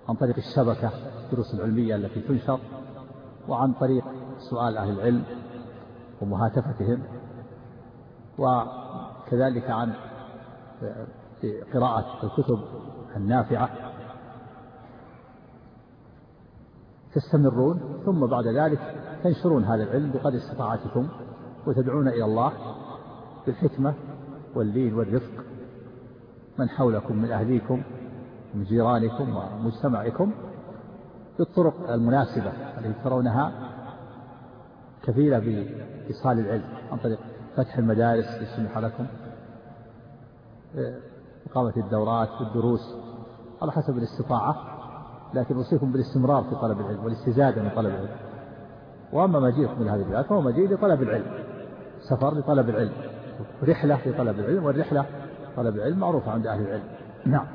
عن طريق الشبكة الدروس العلمية التي تنشر وعن طريق سؤال أهل العلم ومهاتفتهم وكذلك عن قراءة الكتب النافعة. تستمرون ثم بعد ذلك تنشرون هذا العلم بقدر استطاعتكم وتدعون إلى الله بالحكمة واللين والرفق. من حولكم من أهليكم من جيرانكم ومجتمعكم بالطرق المناسبة التي ترونها كفيلة بإيصال العلم عن طريق فتح المدارس يسمح لكم. إقامة الدورات والدروس على حسب الاستطاعة لكن أوصيكم بالاستمرار في طلب العلم والاستزادة من طلب العلم وأما مجيئكم من هذه البلاد فهو مجيء لطلب العلم سفر لطلب العلم رحلة لطلب العلم والرحلة طلب العلم معروفة عند أهل العلم نعم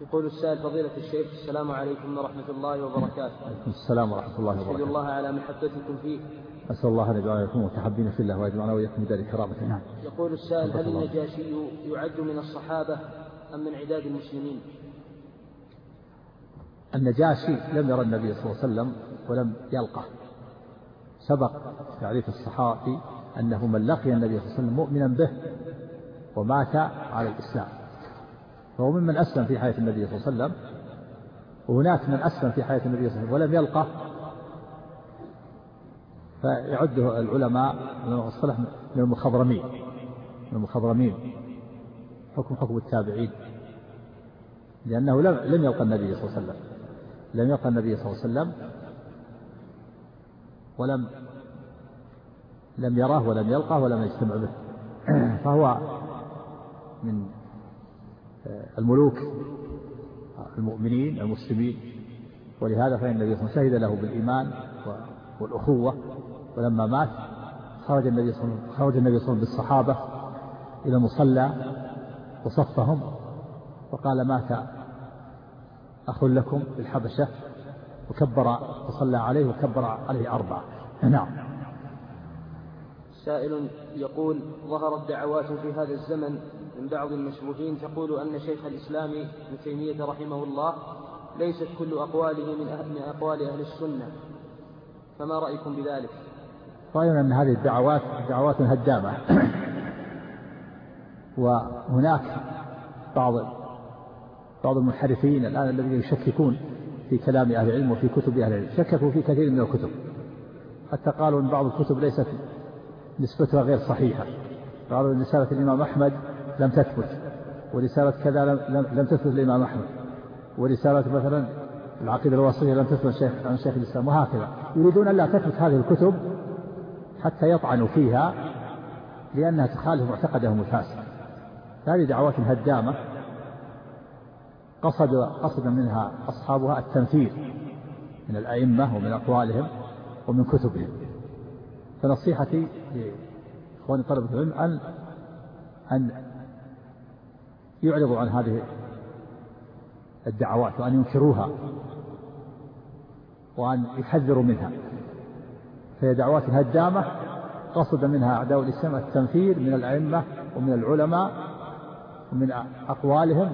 يقول السائل فضيلة الشيخ السلام عليكم ورحمة الله وبركاته. السلام ورحمة الله وبركاته. أشهد الله على محبتكم فيه. أسأل الله أن يجعلنا لكم متحبين في الله ويجمعنا وإياكم بدار كرامته. نعم. يقول السائل هل النجاشي يعد من الصحابة أم من عداد المسلمين؟ النجاشي لم يرى النبي صلى الله عليه وسلم ولم يلقه. سبق تعريف الصحابي أنه من لقي النبي صلى الله عليه وسلم مؤمنا به ومات على الإسلام فهو ممن أسلم في حياة النبي صلى الله عليه وسلم وهناك من أسلم في حياة النبي صلى الله عليه وسلم ولم يلقه فيعده العلماء من من المخضرمين من المخضرمين حكم حكم التابعين. لأنه لم لم يلقى النبي صلى الله عليه وسلم لم يلقى النبي صلى الله عليه وسلم ولم لم يراه ولم يلقاه ولم يجتمع به. فهو من الملوك المؤمنين المسلمين. ولهذا فإن النبي صلى الله عليه وسلم شهد له بالإيمان والأخوة. ولما مات خرج النبي صلى الله عليه وسلم خرج النبي صلى الله عليه وسلم بالصحابة إلى المصلى وصفهم وقال مات أخ لكم بالحبشة وكبر وصلى عليه وكبر عليه أربعة. نعم. سائل يقول ظهرت دعوات في هذا الزمن من بعض المشبوهين تقول أن شيخ الإسلام ابن تيمية رحمه الله ليست كل أقواله من أقوال أهل السنة. فما رأيكم بذلك؟ رأينا أن هذه الدعوات دعوات هدامة وهناك بعض بعض المنحرفين الآن الذين يشككون في كلام أهل العلم وفي كتب أهل العلم. شككوا في كثير من الكتب. حتى قالوا أن بعض الكتب ليست نسبتها غير صحيحة. قالوا رسالة الإمام أحمد لم تثبت ورسالة كذا لم, لم تثبت الإمام أحمد. ورسالة مثلا العقيدة الوصية لم تثبت عن شيخ الإسلام وهكذا. يريدون أن لا تثبت هذه الكتب حتى يطعنوا فيها لأنها تخالف معتقدهم الفاسد هذه دعوات هدامة. قصد قصد منها أصحابها التنفير من الأئمة ومن أقوالهم ومن كتبهم. فنصيحتي لإخواني طلبة العلم أن أن يعرضوا عن هذه الدعوات وأن ينكروها وأن يحذروا منها. فهي دعوات هدامة قصد منها أعداء الإسلام التنفير من الأئمة ومن العلماء ومن أقوالهم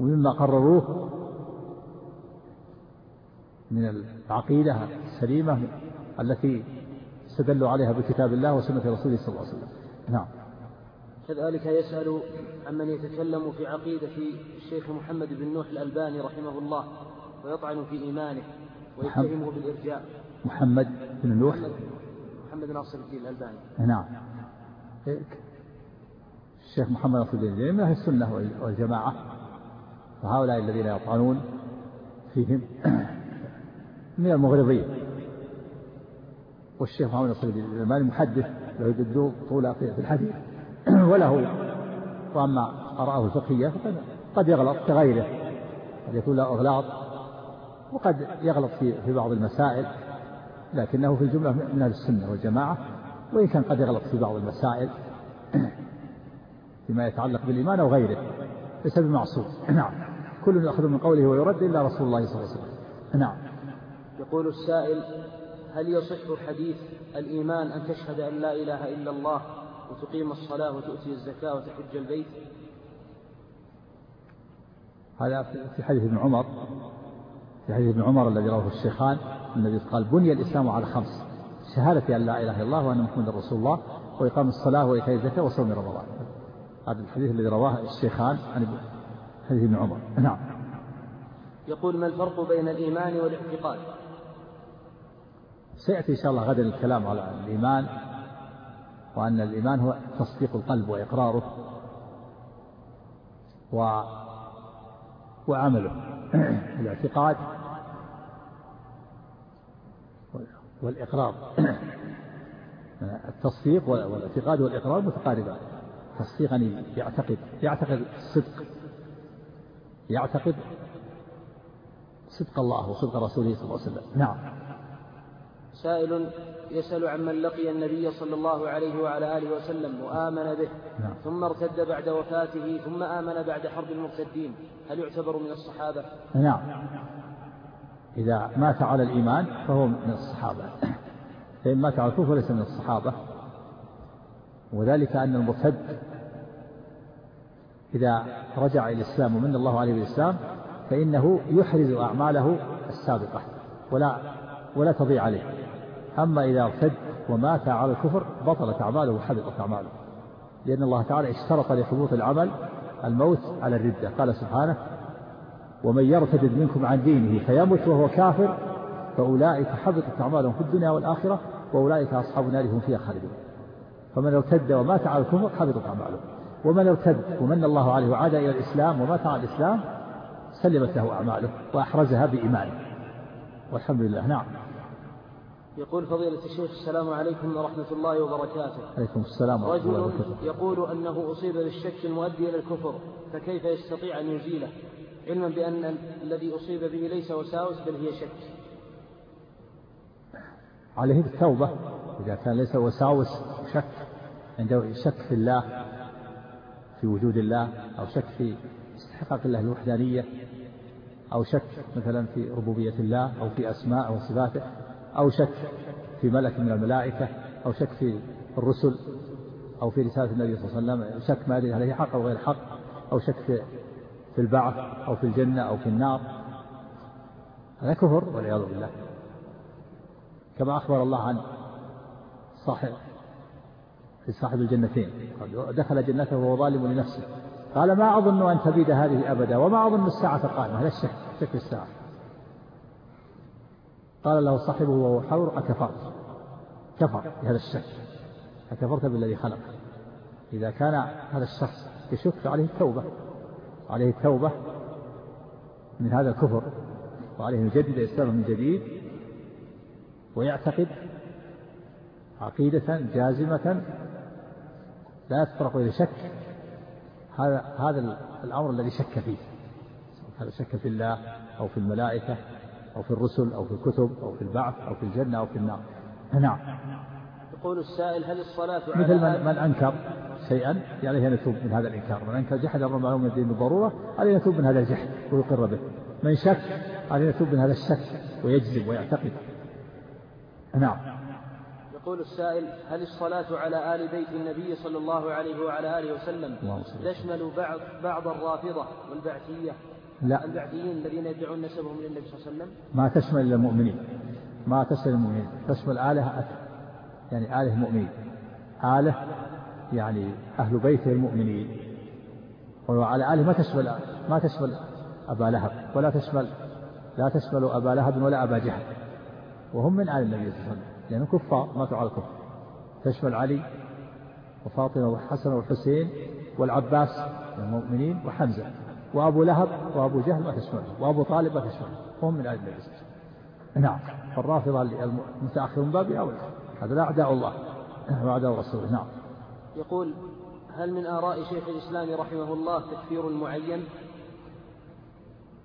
ومما قرروه من العقيدة السليمة التي استدلوا عليها بكتاب الله وسنة رسوله صلى الله عليه وسلم. نعم. كذلك يسأل عمن يتكلم في عقيدة الشيخ محمد بن نوح الألباني رحمه الله ويطعن في إيمانه. ويتهمه بالإرجاء. محمد بن نوح. محمد ناصر الدين الألباني. نعم. الشيخ محمد ناصر الدين من أهل السنة والجماعة؟ وهؤلاء الذين يطعنون فيهم من المغرضين والشيخ محمد ناصر الدين الألباني محدث له يدو طول في الحديث. وله. وأما آراءه الفقهية قد يغلط كغيره. قد يكون له أغلاط. وقد يغلط في في بعض المسائل لكنه في الجملة من أهل السنة والجماعة وإن كان قد يغلط في بعض المسائل فيما يتعلق بالإيمان أو غيره ليس بمعصوم. نعم. كل يأخذ من قوله ويرد إلا رسول الله صلى الله عليه وسلم. نعم. يقول السائل هل يصح حديث الإيمان أن تشهد أن لا إله إلا الله وتقيم الصلاة وتؤتي الزكاة وتحج البيت؟ هذا في حديث ابن عمر. في حديث ابن عمر الذي رواه الشيخان النبي قال بني الإسلام على خمس شهادة أن لا إله إلا الله وأن محمدا رسول الله وإقام الصلاة وإيتاء الزكاة وصوم رمضان. هذا الحديث الذي رواه الشيخان عن حديث ابن عمر. نعم. يقول ما الفرق بين الإيمان والاعتقاد؟ سيأتي إن شاء الله غدا الكلام على الإيمان وأن الإيمان هو تصديق القلب وإقراره و وعمله. الاعتقاد والإقرار. التصديق والاعتقاد والإقرار متقاربان. تصديق أن يعتقد يعتقد الصدق يعتقد صدق الله وصدق رسوله صلى الله عليه وسلم. نعم. سائل يسأل عمن لقي النبي صلى الله عليه وعلى آله وسلم وآمن به نعم. ثم ارتد بعد وفاته ثم آمن بعد حرب المرتدين. هل يعتبر من الصحابة؟ نعم. إذا مات على الإيمان فهو من الصحابة. فإن مات على الكفر ليس من الصحابة. وذلك أن المرتد إذا رجع إلى الإسلام ومن الله عليه بالإسلام فإنه يحرز أعماله السابقة ولا ولا تضيع عليه. أما إذا ارتد ومات على الكفر بطلت أعماله وحبطت أعماله. لأن الله تعالى اشترط لحبوط العمل الموت على الردة. قال سبحانه ومن يرتد منكم عن دينه فيمت وهو كافر فأولئك حبطت أعمالهم في الدنيا والآخرة وأولئك أصحاب النار هم فيها خالدون. فمن ارتد ومات على الكفر حبطت أعماله. ومن ارتد ومن الله عليه وعاد إلى الإسلام ومات على الإسلام سلمت له أعماله وأحرزها بإيمانه. والحمد لله. نعم. يقول فضيلة الشيخ السلام عليكم ورحمة الله وبركاته. عليكم السلام ورحمة الله وبركاته. رجل يقول أنه أصيب بالشك المؤدي إلى الكفر فكيف يستطيع أن يزيله؟ علما بأن الذي أصيب به ليس وساوس بل هي شك. عليه التوبة. إذا كان ليس وساوس شك. عنده شك في الله في وجود الله أو شك في استحقاق الله الوحدانية أو شك مثلا في ربوبية الله أو في أسماء وصفاته أو شك في ملك من الملائكة أو شك في الرسل أو في رسالة النبي صلى الله عليه وسلم شك ما عليه حق أو غير حق أو شك في في البعث أو في الجنة أو في النار هذا كفر والعياذ بالله. كما أخبر الله عن صاحب في صاحب الجنتين دخل جنته وهو ظالم لنفسه. قال ما أظن أن تبيد هذه أبدا وما أظن الساعة قائمة هذا الشك شك الساعة. قال له صاحبه وهو حور أكفرت. كفر بهذا الشك. أكفرت بالذي خلق. إذا كان هذا الشخص يشك فعليه التوبة. عليه التوبة من هذا الكفر وعليه يجدد إسلامه من جديد ويعتقد عقيدة جازمة لا يتطرق إلى شك. هذا هذا الأمر الذي شك فيه. هذا شك في الله أو في الملائكة أو في الرسل أو في الكتب أو في البعث أو في الجنة أو في النار. نعم. يقول السائل هل الصلاة مثل من, من أنكر؟ شيئا عليه أن يتوب من هذا الإنكار. من أنكر جحد أمر معلوم الدين بالضرورة عليه أن يتوب من هذا الجحد ويقر به. من شك عليه أن يتوب من هذا الشك ويجزم ويعتقد. نعم. يقول السائل هل الصلاة على آل بيت النبي صلى الله عليه وعلى آله وسلم تشمل بعض بعض الرافضة والبعثية؟ لا. البعثيين الذين يدعون نسبهم للنبي صلى الله عليه وسلم؟ ما تشمل المؤمنين. ما تشمل المؤمنين. تشمل آله يعني آله المؤمنين. آله يعني أهل بيته المؤمنين. وعلى آله ما تشمل ما تشمل أبا لهب ولا تشمل لا تشمل أبا لهب ولا أبا جهل. وهم من آل النبي صلى الله عليه وسلم لأنهم كفار ماتوا على الكفر. تشمل علي وفاطمة والحسن والحسين والعباس من المؤمنين وحمزة. وأبو لهب وأبو جهل ما تشمله وأبو طالب ما تشمله هم من آل النبي صلى الله عليه وسلم. نعم. فالرافضة المتأخرون باب أولى. هذا أعداء الله وأعداء رسوله نعم. يقول هل من آراء شيخ الإسلام رحمه الله تكفير معين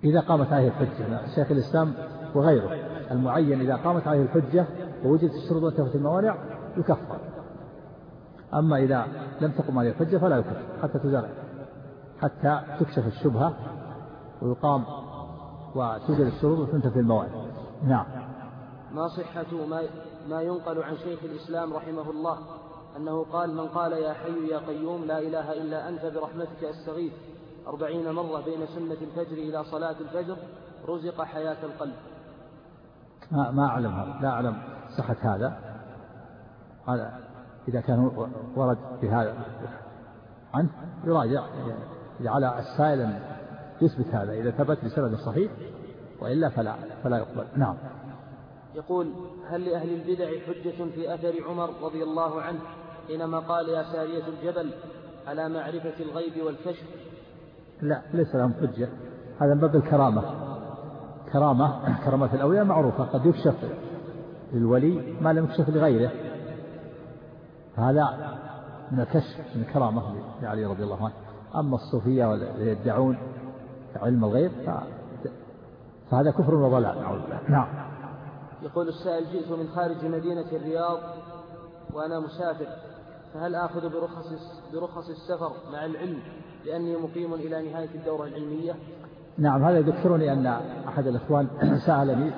إذا قامت عليه الحجة شيخ الإسلام وغيره المعين إذا قامت عليه الحجة ووجدت الشروط وانتفت الموانع يكفر. أما إذا لم تقم عليه الحجة فلا يكفر حتى تزال حتى تكشف الشبهة ويقام وتوجد الشروط وتنتفي الموانع نعم. ما صحة ما ما ينقل عن شيخ الإسلام رحمه الله أنه قال من قال يا حي يا قيوم لا إله إلا أنت برحمتك أستغيث. أربعين مرة بين سنة الفجر إلى صلاة الفجر رزق حياة القلب. ما, ما أعلم لا أعلم صحة هذا. هذا إذا كان ورد بهذا عنه يراجع إذا على السائل يثبت هذا. إذا ثبت بسند صحيح وإلا فلا فلا يقبل. نعم. يقول هل لأهل البدع حجة في أثر عمر رضي الله عنه حينما قال يا سارية الجبل على معرفة الغيب والكشف؟ لا ليس لهم حجة. هذا من باب الكرامة. كرامة كرامة الأولياء معروفة قد يكشف للولي ما لم يكشف لغيره. هذا من الكشف من الكرامة لعلي رضي الله عنه. أما الصوفية يدعون علم الغيب فهذا كفر وضلال نعم. يقول السائل جئت من خارج مدينة الرياض وأنا مسافر فهل آخذ برخص برخص السفر مع العلم لأني مقيم إلى نهاية الدورة العلمية؟ نعم هذا يذكرني أن أحد الإخوان سألني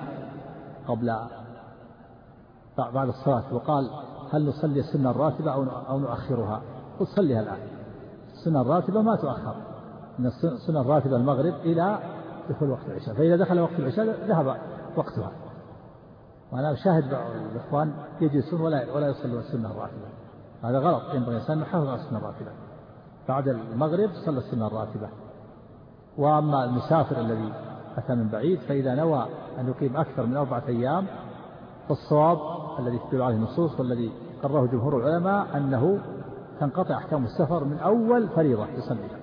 قبل بعد الصلاة وقال هل نصلي السنة الراتبة أو نؤخرها؟ قلت صليها الآن. السنة الراتبة ما تؤخر من السنة الراتبة المغرب إلى دخول وقت العشاء فإذا دخل وقت العشاء ذهب وقتها. وأنا أشاهد الإخوان يجلسون ولا ولا يصلون السنة الراتبة. هذا غلط. ينبغي الإنسان يحافظ على السنة الراتبة. بعد المغرب صلى السنة الراتبة. وأما المسافر الذي أتى من بعيد فإذا نوى أن يقيم أكثر من أربعة أيام فالصواب الذي تدل عليه النصوص والذي قرره جمهور العلماء أنه تنقطع أحكام السفر من أول فريضة يصليها.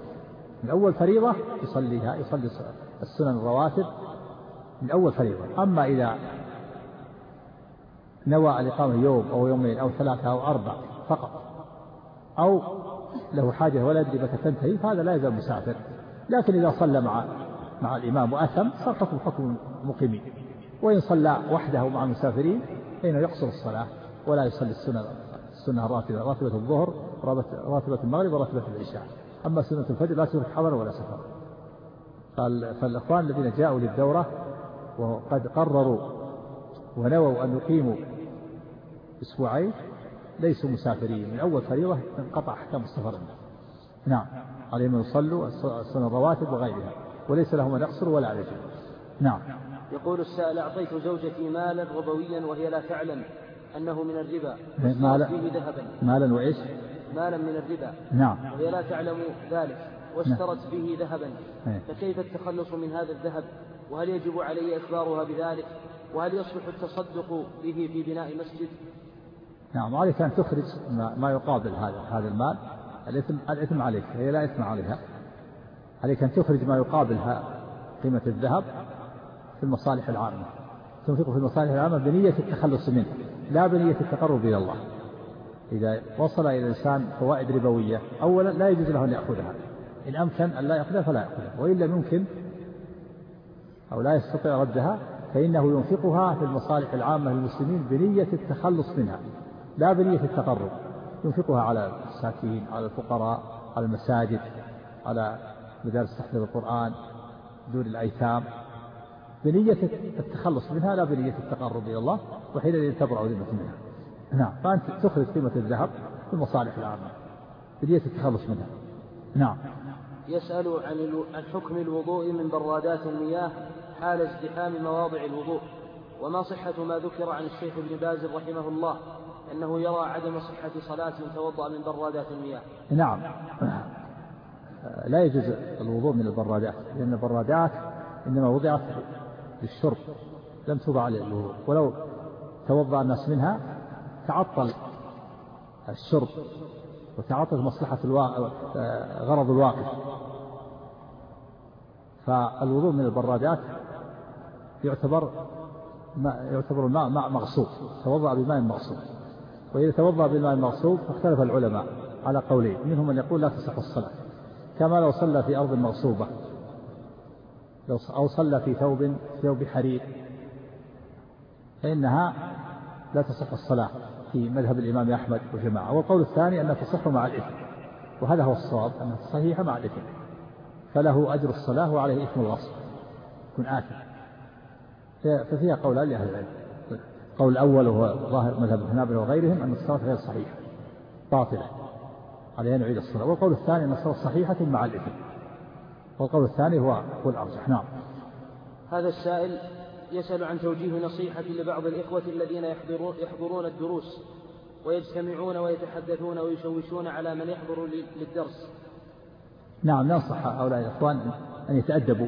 من أول فريضة يصليها يصلي السنن الرواتب من أول فريضة. أما إذا نوى الإقامة يوم أو يومين أو ثلاثة أو أربع فقط. أو له حاجة ولا يدري متى تنتهي فهذا لا يزال مسافر. لكن إذا صلى مع مع الإمام وأثم صار حكم المقيمين. وإن صلى وحده مع المسافرين فإنه يقصر الصلاة ولا يصلي السنة السنة الراتبة راتبة الظهر راتبة المغرب وراتبة العشاء. أما سنة الفجر لا تدرك حضر ولا سفر. فالإخوان الذين جاءوا للدورة وقد قرروا ونووا أن يقيموا أسبوعين ليسوا مسافرين. من أول فريضة انقطع أحكام السفر نعم. عليهم أن يصلوا السنة الرواتب وغيرها. وليس لهم أن يقصروا ولا عليهم نعم. يقول السائل أعطيت زوجتي مالا ربويا وهي لا تعلم أنه من الربا. مالا فيه ذهبا. مالا وإيش؟ مالا من الربا. نعم. وهي لا تعلم ذلك. واشترت نعم. به ذهبا. إيه. فكيف التخلص من هذا الذهب؟ وهل يجب علي إخبارها بذلك؟ وهل يصلح التصدق به في بناء مسجد؟ نعم عليك أن تخرج ما يقابل هذا هذا المال. الإثم الإثم عليك هي لا إثم عليها. عليك أن تخرج ما يقابل قيمة الذهب في المصالح العامة. تنفقه في المصالح العامة بنية التخلص منه لا بنية التقرب إلى الله. إذا وصل إلى الإنسان فوائد ربوية أولا لا يجوز له أن يأخذها. إن أمكن أن لا يأخذها فلا يأخذها. وإن لم يمكن أو لا يستطيع ردها فإنه ينفقها في المصالح العامة للمسلمين بنية التخلص منها. لا بنية التقرب ينفقها على المساكين على الفقراء على المساجد على مدارس تحفيظ القرآن دور الأيتام. بنية التخلص منها لا بنية التقرب إلى الله وحينئذ تبرأ ذمة منها. نعم. فأنت تخرج قيمة الذهب في المصالح العامة. بنية التخلص منها. نعم. يسأل عن عن حكم الوضوء من برادات المياه حال ازدحام مواضع الوضوء. وما صحة ما ذكر عن الشيخ ابن باز رحمه الله؟ أنه يرى عدم صحة صلاة توضأ من برادات المياه. نعم. لا يجوز الوضوء من البرادات لأن البرادات إنما وضعت للشرب لم توضع للوضوء. ولو توضأ الناس منها تعطل الشرب وتعطل مصلحة الوا... غرض الواقف. فالوضوء من البرادات يعتبر ما يعتبر الماء ماء مغصوب توضأ بماء مغصوب. وإذا توضأ بالماء المغصوب فاختلف العلماء على قولين منهم من يقول لا تصح الصلاة كما لو صلى في أرض مغصوبة. أو صلى في ثوب ثوب حرير. فإنها لا تصح الصلاة في مذهب الإمام أحمد وجماعة والقول الثاني أنها تصح مع الإثم وهذا هو الصواب أنها صحيحة مع الإثم. فله أجر الصلاة وعليه إثم الغصب يكون آثم. ففيها قولان لأهل العلم. القول الأول هو ظاهر مذهب الحنابلة وغيرهم أن الصلاة غير صحيحة باطلة. عليه أن يعيد الصلاة. والقول الثاني أن الصلاة صحيحة مع الإثم. والقول الثاني هو هو الأرجح نعم. هذا السائل يسأل عن توجيه نصيحة لبعض الإخوة الذين يحضرون, يحضرون الدروس ويجتمعون ويتحدثون ويشوشون على من يحضر للدرس. نعم ننصح هؤلاء الإخوان أن يتأدبوا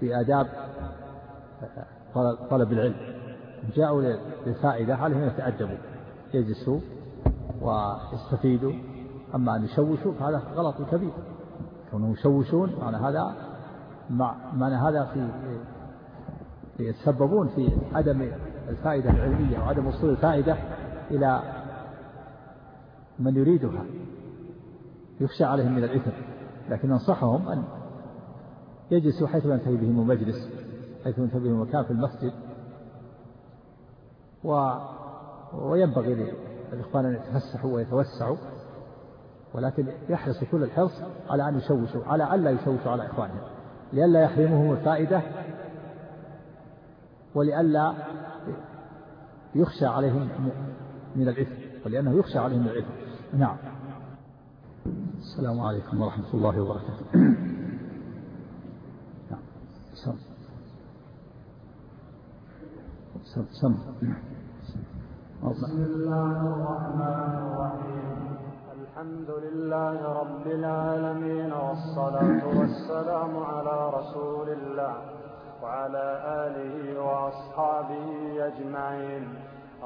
بآداب طلب العلم. جاءوا للفائدة عليهم أن يتأدبوا يجلسوا ويستفيدوا أما أن يشوشوا فهذا غلط كبير. كونهم يشوشون معنى هذا معنى هذا في يتسببون في عدم الفائدة العلمية وعدم وصول الفائدة إلى من يريدها. يخشى عليهم من الإثم لكن ننصحهم أن يجلسوا حيث ينتهي بهم المجلس حيث ينتهي بهم مكان في المسجد. و وينبغي للإخوان أن يتفسحوا ويتوسعوا ولكن يحرص كل الحرص على أن يشوشوا على ألا يشوشوا على إخوانهم لئلا يحرمهم الفائدة ولئلا يخشى عليهم من الإثم ولأنه يخشى عليهم من الإثم. نعم. السلام عليكم ورحمة الله وبركاته. نعم. سم. سم. سم. بسم الله الرحمن الرحيم. الحمد لله رب العالمين والصلاة والسلام على رسول الله وعلى آله وأصحابه أجمعين.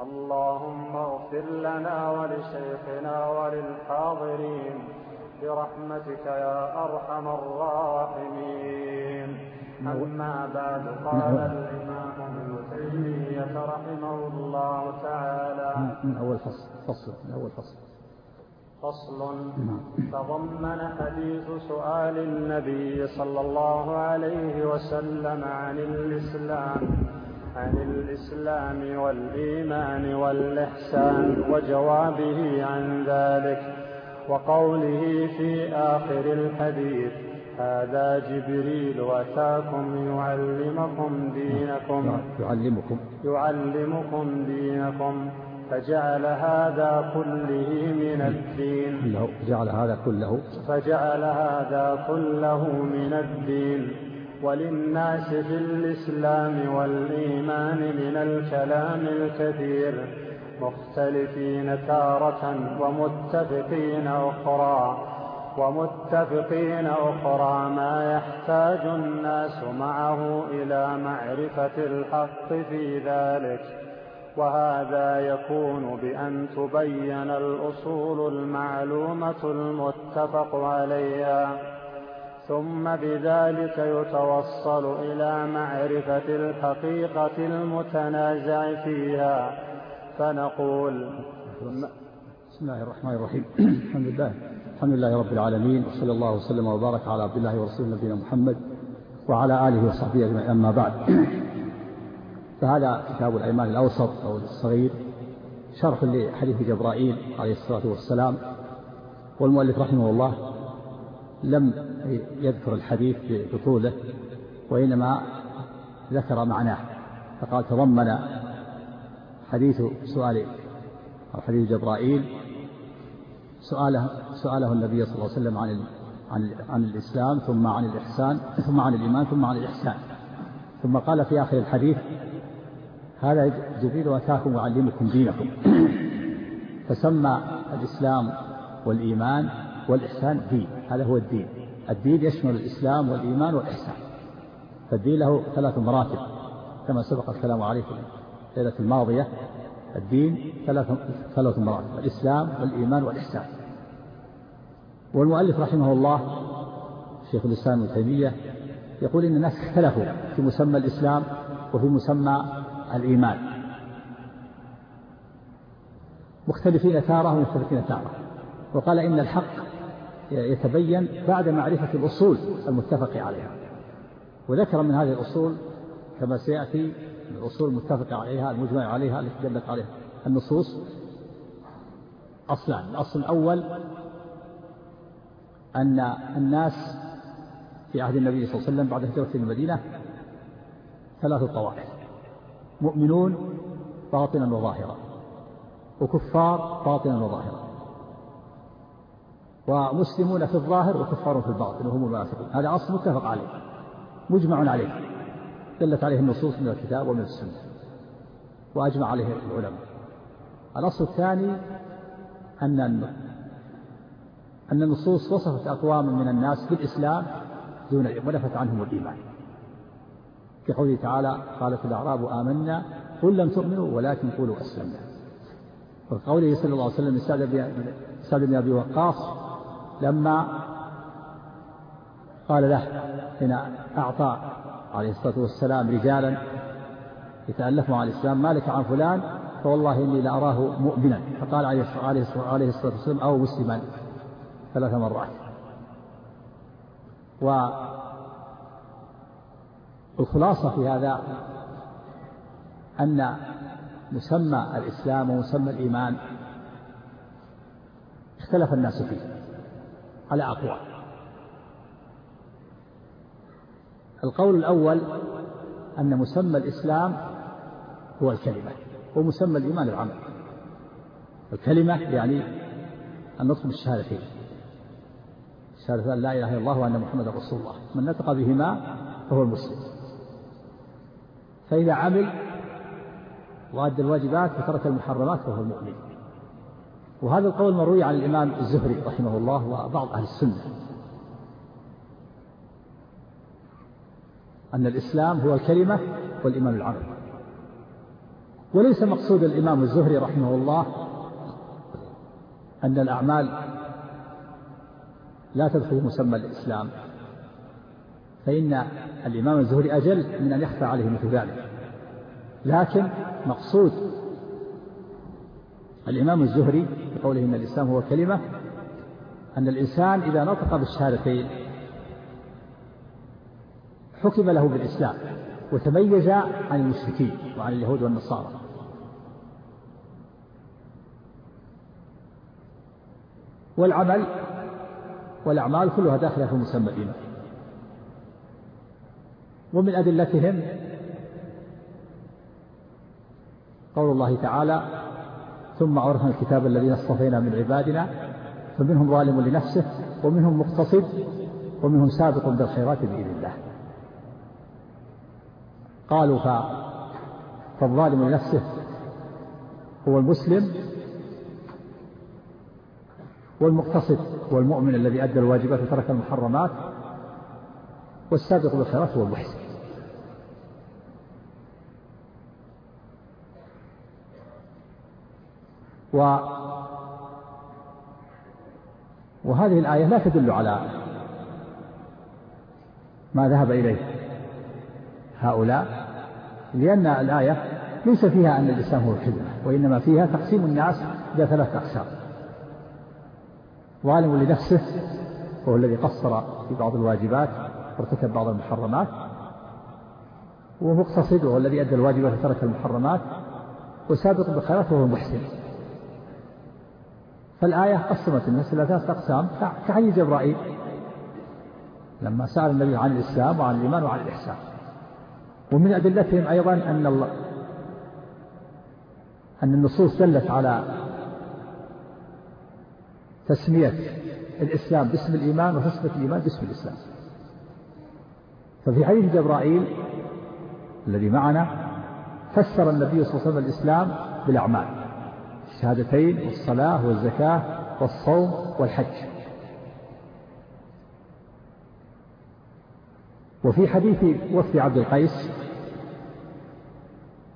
اللهم اغفر لنا ولشيخنا وللحاضرين برحمتك يا أرحم الراحمين. أما بعد قال تيمية رحمه الله تعالى. من أول فصل فصل من أول فصل. فصل. تضمن حديث سؤال النبي صلى الله عليه وسلم عن الإسلام عن الإسلام والإيمان والإحسان وجوابه عن ذلك وقوله في آخر الحديث هذا جبريل أتاكم يعلمكم دينكم. يعلمكم. يعلمكم دينكم. فجعل هذا كله من الدين. كله جعل هذا كله. فجعل هذا كله من الدين. وللناس في الإسلام والإيمان من الكلام الكثير مختلفين تارة ومتفقين أخرى. ومتفقين أخرى ما يحتاج الناس معه إلى معرفة الحق في ذلك وهذا يكون بأن تبين الأصول المعلومة المتفق عليها. ثم بذلك يتوصل إلى معرفة الحقيقة المتنازع فيها. فنقول بسم الله الرحمن الرحيم. الحمد لله. الحمد لله رب العالمين. وصلى الله وسلم وبارك على عبد الله ورسوله نبينا محمد وعلى آله وصحبه أجمعين. أما بعد. فهذا كتاب الأيمان الأوسط أو الصغير شرح لحديث جبرائيل عليه الصلاة والسلام. والمؤلف رحمه الله لم يذكر الحديث بطوله وإنما ذكر معناه. فقال تضمن حديث سؤال أو حديث جبرائيل سؤاله سؤاله النبي صلى الله عليه وسلم عن عن عن الإسلام ثم عن الإحسان ثم عن الإيمان ثم عن الإحسان. ثم قال في آخر الحديث هذا جبريل أتاكم يعلمكم دينكم. فسمى الإسلام والإيمان والإحسان دين. هذا هو الدين. الدين يشمل الإسلام والإيمان والإحسان. فالدين له ثلاث مراتب كما سبق الكلام عليه في الليلة الماضية. الدين ثلاث ثلاث مراتب الإسلام والإيمان والإحسان. والمؤلف رحمه الله شيخ الإسلام ابن تيمية يقول إن الناس اختلفوا في مسمى الإسلام وفي مسمى الإيمان. مختلفين تارة ومختلفين تارة. وقال إن الحق يتبين بعد معرفة الأصول المتفق عليها. وذكر من هذه الأصول كما سيأتي الأصول المتفق عليها المجمع عليها التي دلت عليها. النصوص أصلان. الأصل الأول أن الناس في عهد النبي صلى الله عليه وسلم بعد هجرة المدينة ثلاث طوائف. مؤمنون باطنا وظاهرا وكفار باطنا وظاهرا ومسلمون في الظاهر وكفار في الباطن وهم المنافقون. هذا أصل متفق عليه مجمع عليه. دلت عليه النصوص من الكتاب ومن السنة وأجمع عليه العلماء. الأصل الثاني أن أن النصوص وصفت أقواما من الناس بالإسلام دون ونفت عنهم الإيمان. كقوله تعالى قالت الأعراب آمنا قل لم تؤمنوا ولكن قولوا أسلمنا. وقوله صلى الله عليه وسلم سعد بن أبي وقاص لما قال له حين أعطى عليه الصلاة والسلام رجالا يتألفوا على الإسلام مالك عن فلان فوالله إني لأراه مؤمنا. فقال عليه الصلاة والسلام أو مسلما ثلاث مرات. والخلاصة في هذا أن مسمى الإسلام ومسمى الإيمان اختلف الناس فيه على أقوال. القول الأول أن مسمى الإسلام هو الكلمة ومسمى الإيمان العمل الكلمة يعني النطق بالشهادتين. شهادة لا إله إلا الله وأن محمدا رسول الله. من نطق بهما فهو المسلم. فإذا عمل وأدى الواجبات وترك المحرمات فهو المؤمن. وهذا القول مروي عن الإمام الزهري رحمه الله وبعض أهل السنة. أن الإسلام هو الكلمة والإيمان العمل وليس مقصود الإمام الزهري رحمه الله أن الأعمال لا تدخل مسمى الإسلام فإن الإمام الزهري أجل من أن يخفى عليه مثل ذلك. لكن مقصود الإمام الزهري بقوله إن الإسلام هو كلمة أن الإنسان إذا نطق بالشهادتين حكم له بالإسلام وتميز عن المشركين وعن اليهود والنصارى. والعمل والأعمال كلها داخلة في مسمى الإيمان ومن أدلتهم قول الله تعالى ثم عرفنا الكتاب الذين اصطفينا من عبادنا فمنهم ظالم لنفسه ومنهم مقتصد ومنهم سابق بالخيرات بإذن قالوا فالظالم لنفسه. هو المسلم والمقتصد هو المؤمن الذي أدى الواجبات وترك المحرمات والسابق بالخيرات هو المحسن. و وهذه الآية لا تدل على ما ذهب إليه هؤلاء لأن الآية ليس فيها أن الإسلام هو الخدمة وإنما فيها تقسيم الناس إلى ثلاثة أقسام. ظالم لنفسه وهو الذي قصر في بعض الواجبات وارتكب بعض المحرمات ومقتصد وهو الذي أدى الواجبات وترك المحرمات وسابق بالخيرات وهو المحسن. فالآية قسمت الناس إلى ثلاثة أقسام كحي جبرائيل لما سأل النبي عن الإسلام وعن الإيمان وعن الإحسان. ومن أدلتهم أيضا أن الله أن النصوص دلت على تسمية الإسلام باسم الإيمان وتسمية الإيمان باسم الإسلام. ففي حديث جبرائيل الذي معنا فسر النبي صلى الله عليه وسلم الإسلام بالأعمال الشهادتين والصلاة والزكاة والصوم والحج. وفي حديث وفد عبد القيس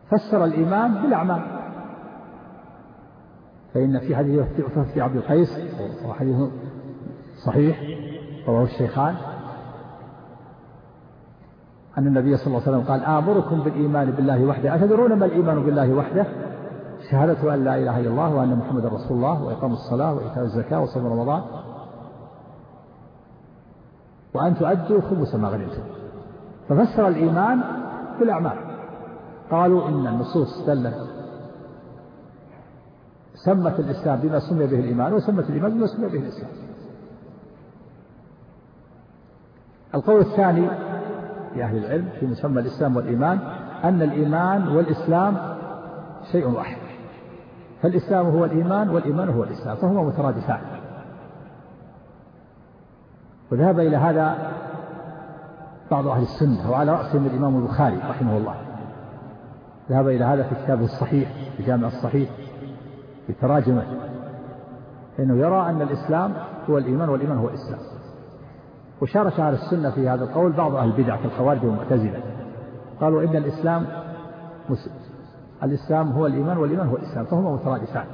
فسر الإيمان بالأعمال. فإن في حديث وفد عبد القيس وحديث صحيح رواه الشيخان أن النبي صلى الله عليه وسلم قال آمركم بالإيمان بالله وحده. أتدرون ما الإيمان بالله وحده؟ شهادة أن لا إله إلا الله وأن محمد رسول الله وإقام الصلاة وإيتاء الزكاة وصوم رمضان. وأن تؤدوا خمس ما غنمتم. ففسر الإيمان بالأعمال. قالوا إن النصوص دلت سمت الإسلام بما سمي به الإيمان وسمت الإيمان بما سمي به الإسلام. القول الثاني لأهل العلم في مسمى الإسلام والإيمان أن الإيمان والإسلام شيء واحد. فالإسلام هو الإيمان والإيمان هو الإسلام فهما مترادفان. وذهب إلى هذا بعض أهل السنة وعلى رأسهم الإمام البخاري رحمه الله. ذهب إلى هذا في كتابه الصحيح في جامع الصحيح في تراجمه فإنه يرى أن الإسلام هو الإيمان والإيمان هو الإسلام. وشارك أهل السنة في هذا القول بعض أهل البدع كالخوارج والمعتزلة. قالوا إن الإسلام الإسلام هو الإيمان والإيمان هو الإسلام فهما مترادفان.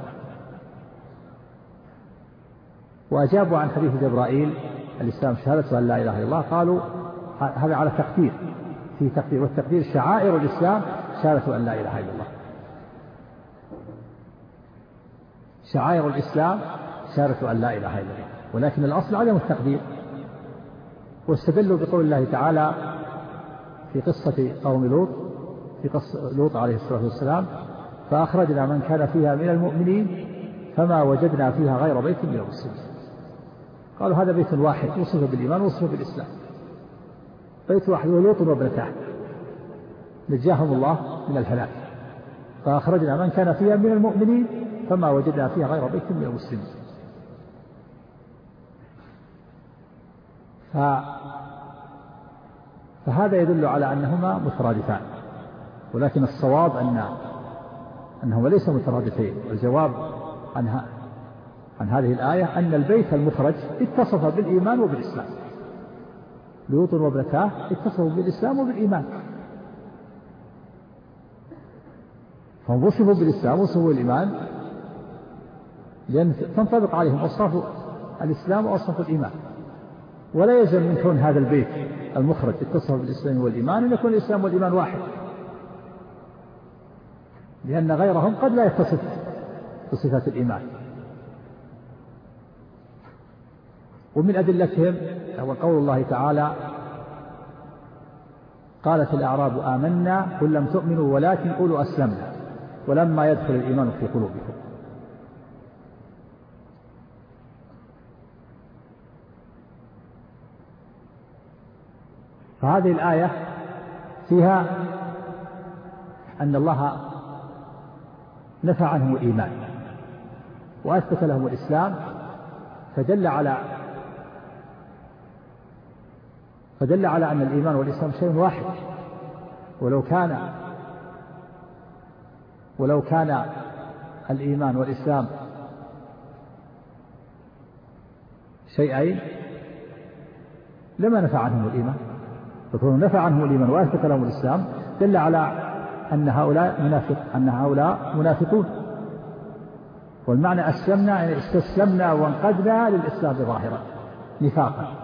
وأجابوا عن حديث جبرائيل الإسلام شهادة أن لا إله إلا الله قالوا هذا على تقدير في تقدير والتقدير شعائر الإسلام شهادة أن لا إله إلا الله. شعائر الإسلام شهادة أن لا إله إلا الله. ولكن الأصل عدم التقدير. واستدلوا بقول الله تعالى في قصة قوم لوط في قصة لوط عليه الصلاة والسلام فأخرجنا من كان فيها من المؤمنين فما وجدنا فيها غير بيت من المسلمين. قالوا هذا بيت واحد وصف بالإيمان وصف بالإسلام. بيت واحد ولوط وابنتاه. نجاهم الله من الهلاك. فأخرجنا من كان فيها من المؤمنين فما وجدنا فيها غير بيت من المسلمين. فهذا يدل على أنهما مترادفان. ولكن الصواب أن أنهما ليس مترادفين. والجواب عن عن هذه الآية أن البيت المخرج اتصف بالإيمان وبالإسلام. لوط وابنتاه اتصفوا بالإسلام وبالإيمان. فهم وصفوا بالإسلام وصفوا بالإيمان لأن تنطبق عليهم أوصاف الإسلام وأوصاف الإيمان. ولا يلزم من كون هذا البيت المخرج اتصف بالإسلام والإيمان أن يكون الإسلام والإيمان واحد. لأن غيرهم قد لا يتصف بصفات الإيمان. ومن أدلتهم هو قول الله تعالى قالت الأعراب آمنا قل لم تؤمنوا ولكن قولوا أسلمنا ولما يدخل الإيمان في قلوبكم. فهذه الآية فيها أن الله نفى عنهم الإيمان وأثبت لهم الإسلام فدل على فدل على أن الإيمان والإسلام شيء واحد. ولو كان ولو كان الإيمان والإسلام شيئين لما نفع عنهم الإيمان. فكون نفع عنهم الإيمان وأثبت لهم الإسلام. دل على أن هؤلاء منافق أن هؤلاء منافقون. والمعنى أسلمنا يعني استسلمنا وانقدنا للإسلام ظاهرا نفاقا.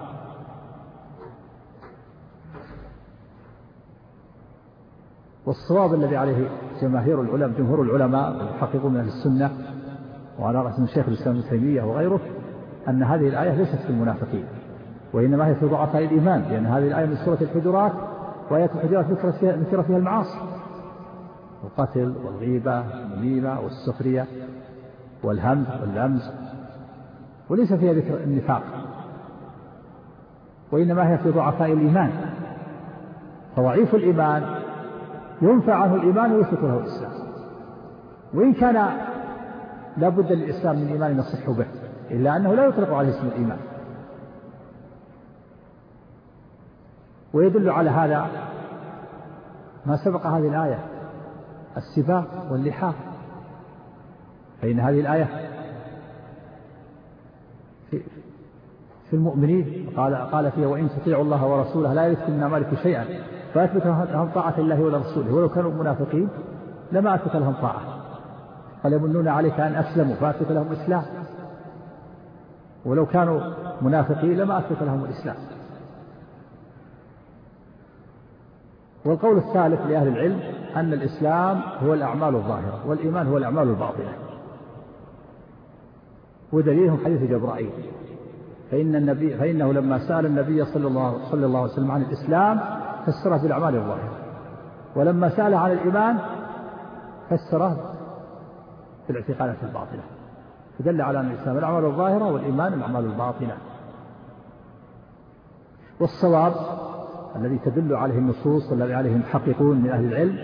والصواب الذي عليه جماهير العلماء جمهور العلماء والمحققون من أهل السنة وعلى رأسهم شيخ الإسلام ابن تيمية وغيره أن هذه الآية ليست في المنافقين وإنما هي في ضعفاء الإيمان لأن هذه الآية من سورة الحجرات وايات الحجرات ذكرت فيها ذكر فيها المعاصي القتل والغيبة والنميمه والسخرية والهمز واللمز وليس فيها ذكر النفاق وإنما هي في ضعفاء الإيمان فضعيف الإيمان ينفع عنه الإيمان ويثبت له الإسلام وإن كان لا بد للإسلام من إيمان يصح به إلا أنه لا يطلق عليه اسم الإيمان. ويدل على هذا ما سبق هذه الآية السباق واللحاق. فإن هذه الآية في, في المؤمنين قال قال فيها وإن تطيعوا الله ورسوله لا يلدكم من أعمالكم شيئا. فأثبت لهم طاعة الله ولرسوله ولو كانوا منافقين لما أثبت لهم طاعة. قال يمنون عليك أن أسلموا؟ فأثبت لهم إسلام. ولو كانوا منافقين لما أثبت لهم الإسلام. والقول الثالث لأهل العلم أن الإسلام هو الأعمال الظاهرة والإيمان هو الأعمال الباطنة. ودليلهم حديث جبرائيل. فإن النبي فإنه لما سأل النبي صلى الله صلى الله عليه وسلم عن الإسلام فسره بالأعمال الظاهرة. ولما سأله عن الإيمان فسره بالاعتقادات الباطنة فدل على أن الإسلام الأعمال الظاهرة والإيمان الأعمال الباطنة والصواب الذي تدل عليه النصوص والذي عليه المحققون من أهل العلم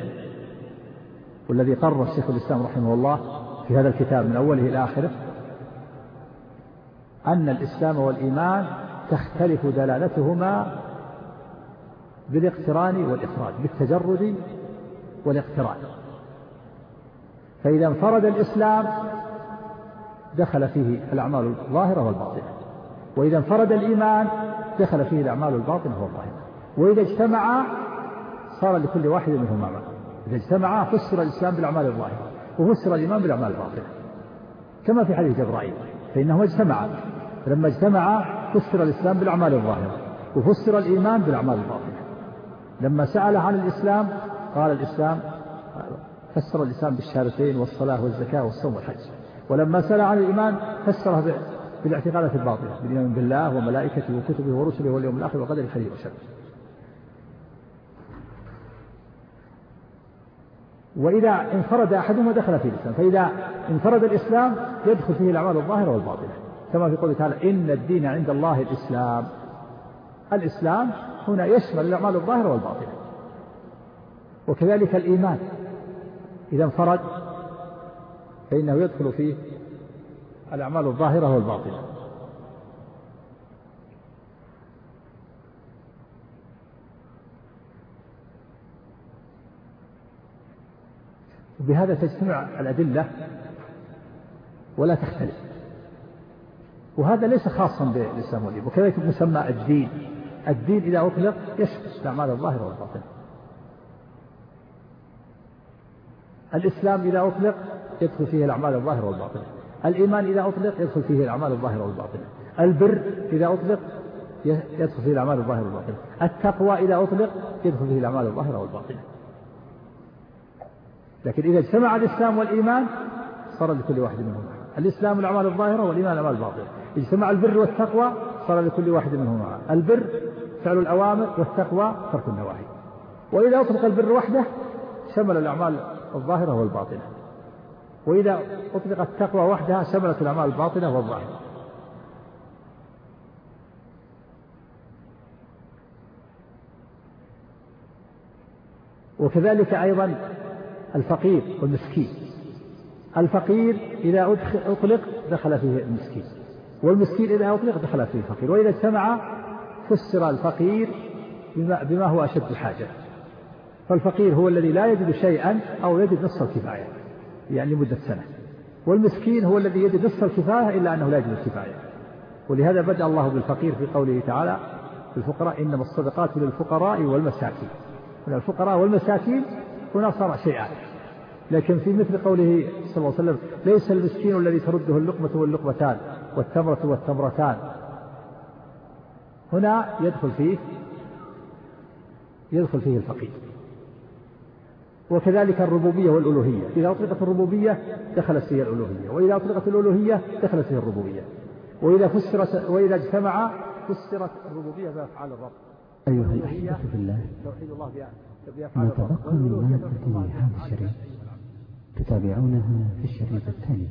والذي قرر الشيخ الإسلام رحمه الله في هذا الكتاب من أوله إلى آخره أن الإسلام والإيمان تختلف دلالتهما بالاقتران والإخراج بالتجرد والاقتران. فإذا انفرد الإسلام دخل فيه الأعمال الظاهرة والباطنة. وإذا انفرد الإيمان دخل فيه الأعمال الباطنة والظاهرة. وإذا اجتمعا صار لكل واحد منهما معنى إذا اجتمعا فسر الإسلام بالأعمال الظاهرة وفسر الإيمان بالأعمال الباطنة. كما في حديث جبرائيل فإنهما اجتمعا. فلما اجتمعا فسر الإسلام بالأعمال الظاهرة وفسر الإيمان بالأعمال الباطنة. لما سأل عن الإسلام قال الإسلام فسر الإسلام بالشهادتين والصلاة والزكاة والصوم والحج. ولما سأل عن الإيمان فسره بالاعتقادات الباطنة بالإيمان بالله وملائكته وكتبه ورسله واليوم الآخر وقدر خيره وشره. وإذا انفرد أحدهما دخل في الإسلام فإذا انفرد الإسلام يدخل فيه الأعمال الظاهرة والباطنة كما في قوله تعالى إن الدين عند الله الإسلام. الإسلام هنا يشمل الأعمال الظاهرة والباطنة وكذلك الإيمان. إذا انفرد فإنه يدخل فيه الأعمال الظاهرة والباطنة. بهذا تجتمع الأدلة ولا تختلف. وهذا ليس خاصا بالإسلام والإيمان وكذلك مسمى الدين. الدين إذا أطلق يشمل الأعمال الظاهرة والباطنة الإسلام إذا أطلق يدخل فيه الأعمال الظاهرة والباطنة الإيمان إذا أطلق يدخل فيه الأعمال الظاهرة والباطنة البر إذا أطلق يدخل فيه الأعمال الظاهرة والباطنة التقوى إذا أطلق يدخل فيه الأعمال الظاهرة والباطنة لكن إذا اجتمع الإسلام والإيمان صار لكل واحد منهما. الإسلام الأعمال الظاهرة والإيمان الأعمال الباطنة. اجتمع البر والتقوى صار لكل واحد منهما. البر فعل الأوامر والتقوى ترك النواهي. وإذا أطلق البر وحده شمل الأعمال الظاهرة والباطنة. وإذا أطلقت التقوى وحدها شملت الأعمال الباطنة والظاهرة. وكذلك أيضا الفقير والمسكين. الفقير إذا أطلق دخل فيه المسكين. والمسكين إذا أطلق دخل فيه الفقير. وإذا اجتمع فسر الفقير بما, بما هو أشد الحاجة فالفقير هو الذي لا يجد شيئا أو يجد نصف الكفاية يعني لمدة سنة. والمسكين هو الذي يجد نصف الكفاية إلا أنه لا يجد الكفاية. ولهذا بدأ الله بالفقير في قوله تعالى الفقراء إنما الصدقات للفقراء والمساكين. من الفقراء والمساكين هنا صار شيئا. لكن في مثل قوله صلى الله عليه وسلم ليس المسكين الذي ترده اللقمة واللقمتان والتمرة والتمرتان. هنا يدخل فيه يدخل فيه الفقير وكذلك الربوبية والألوهية. إذا أطلقت الربوبية دخلت فيها الألوهية وإذا أطلقت الألوهية دخلت فيها الربوبية. وإذا فسرت وإذا اجتمع فسرت الربوبية بأفعال الرب. أيها الأحبة في الله توحيد الله نتبقى من مادة هذا الشريط تتابعونها في الشريط الثاني.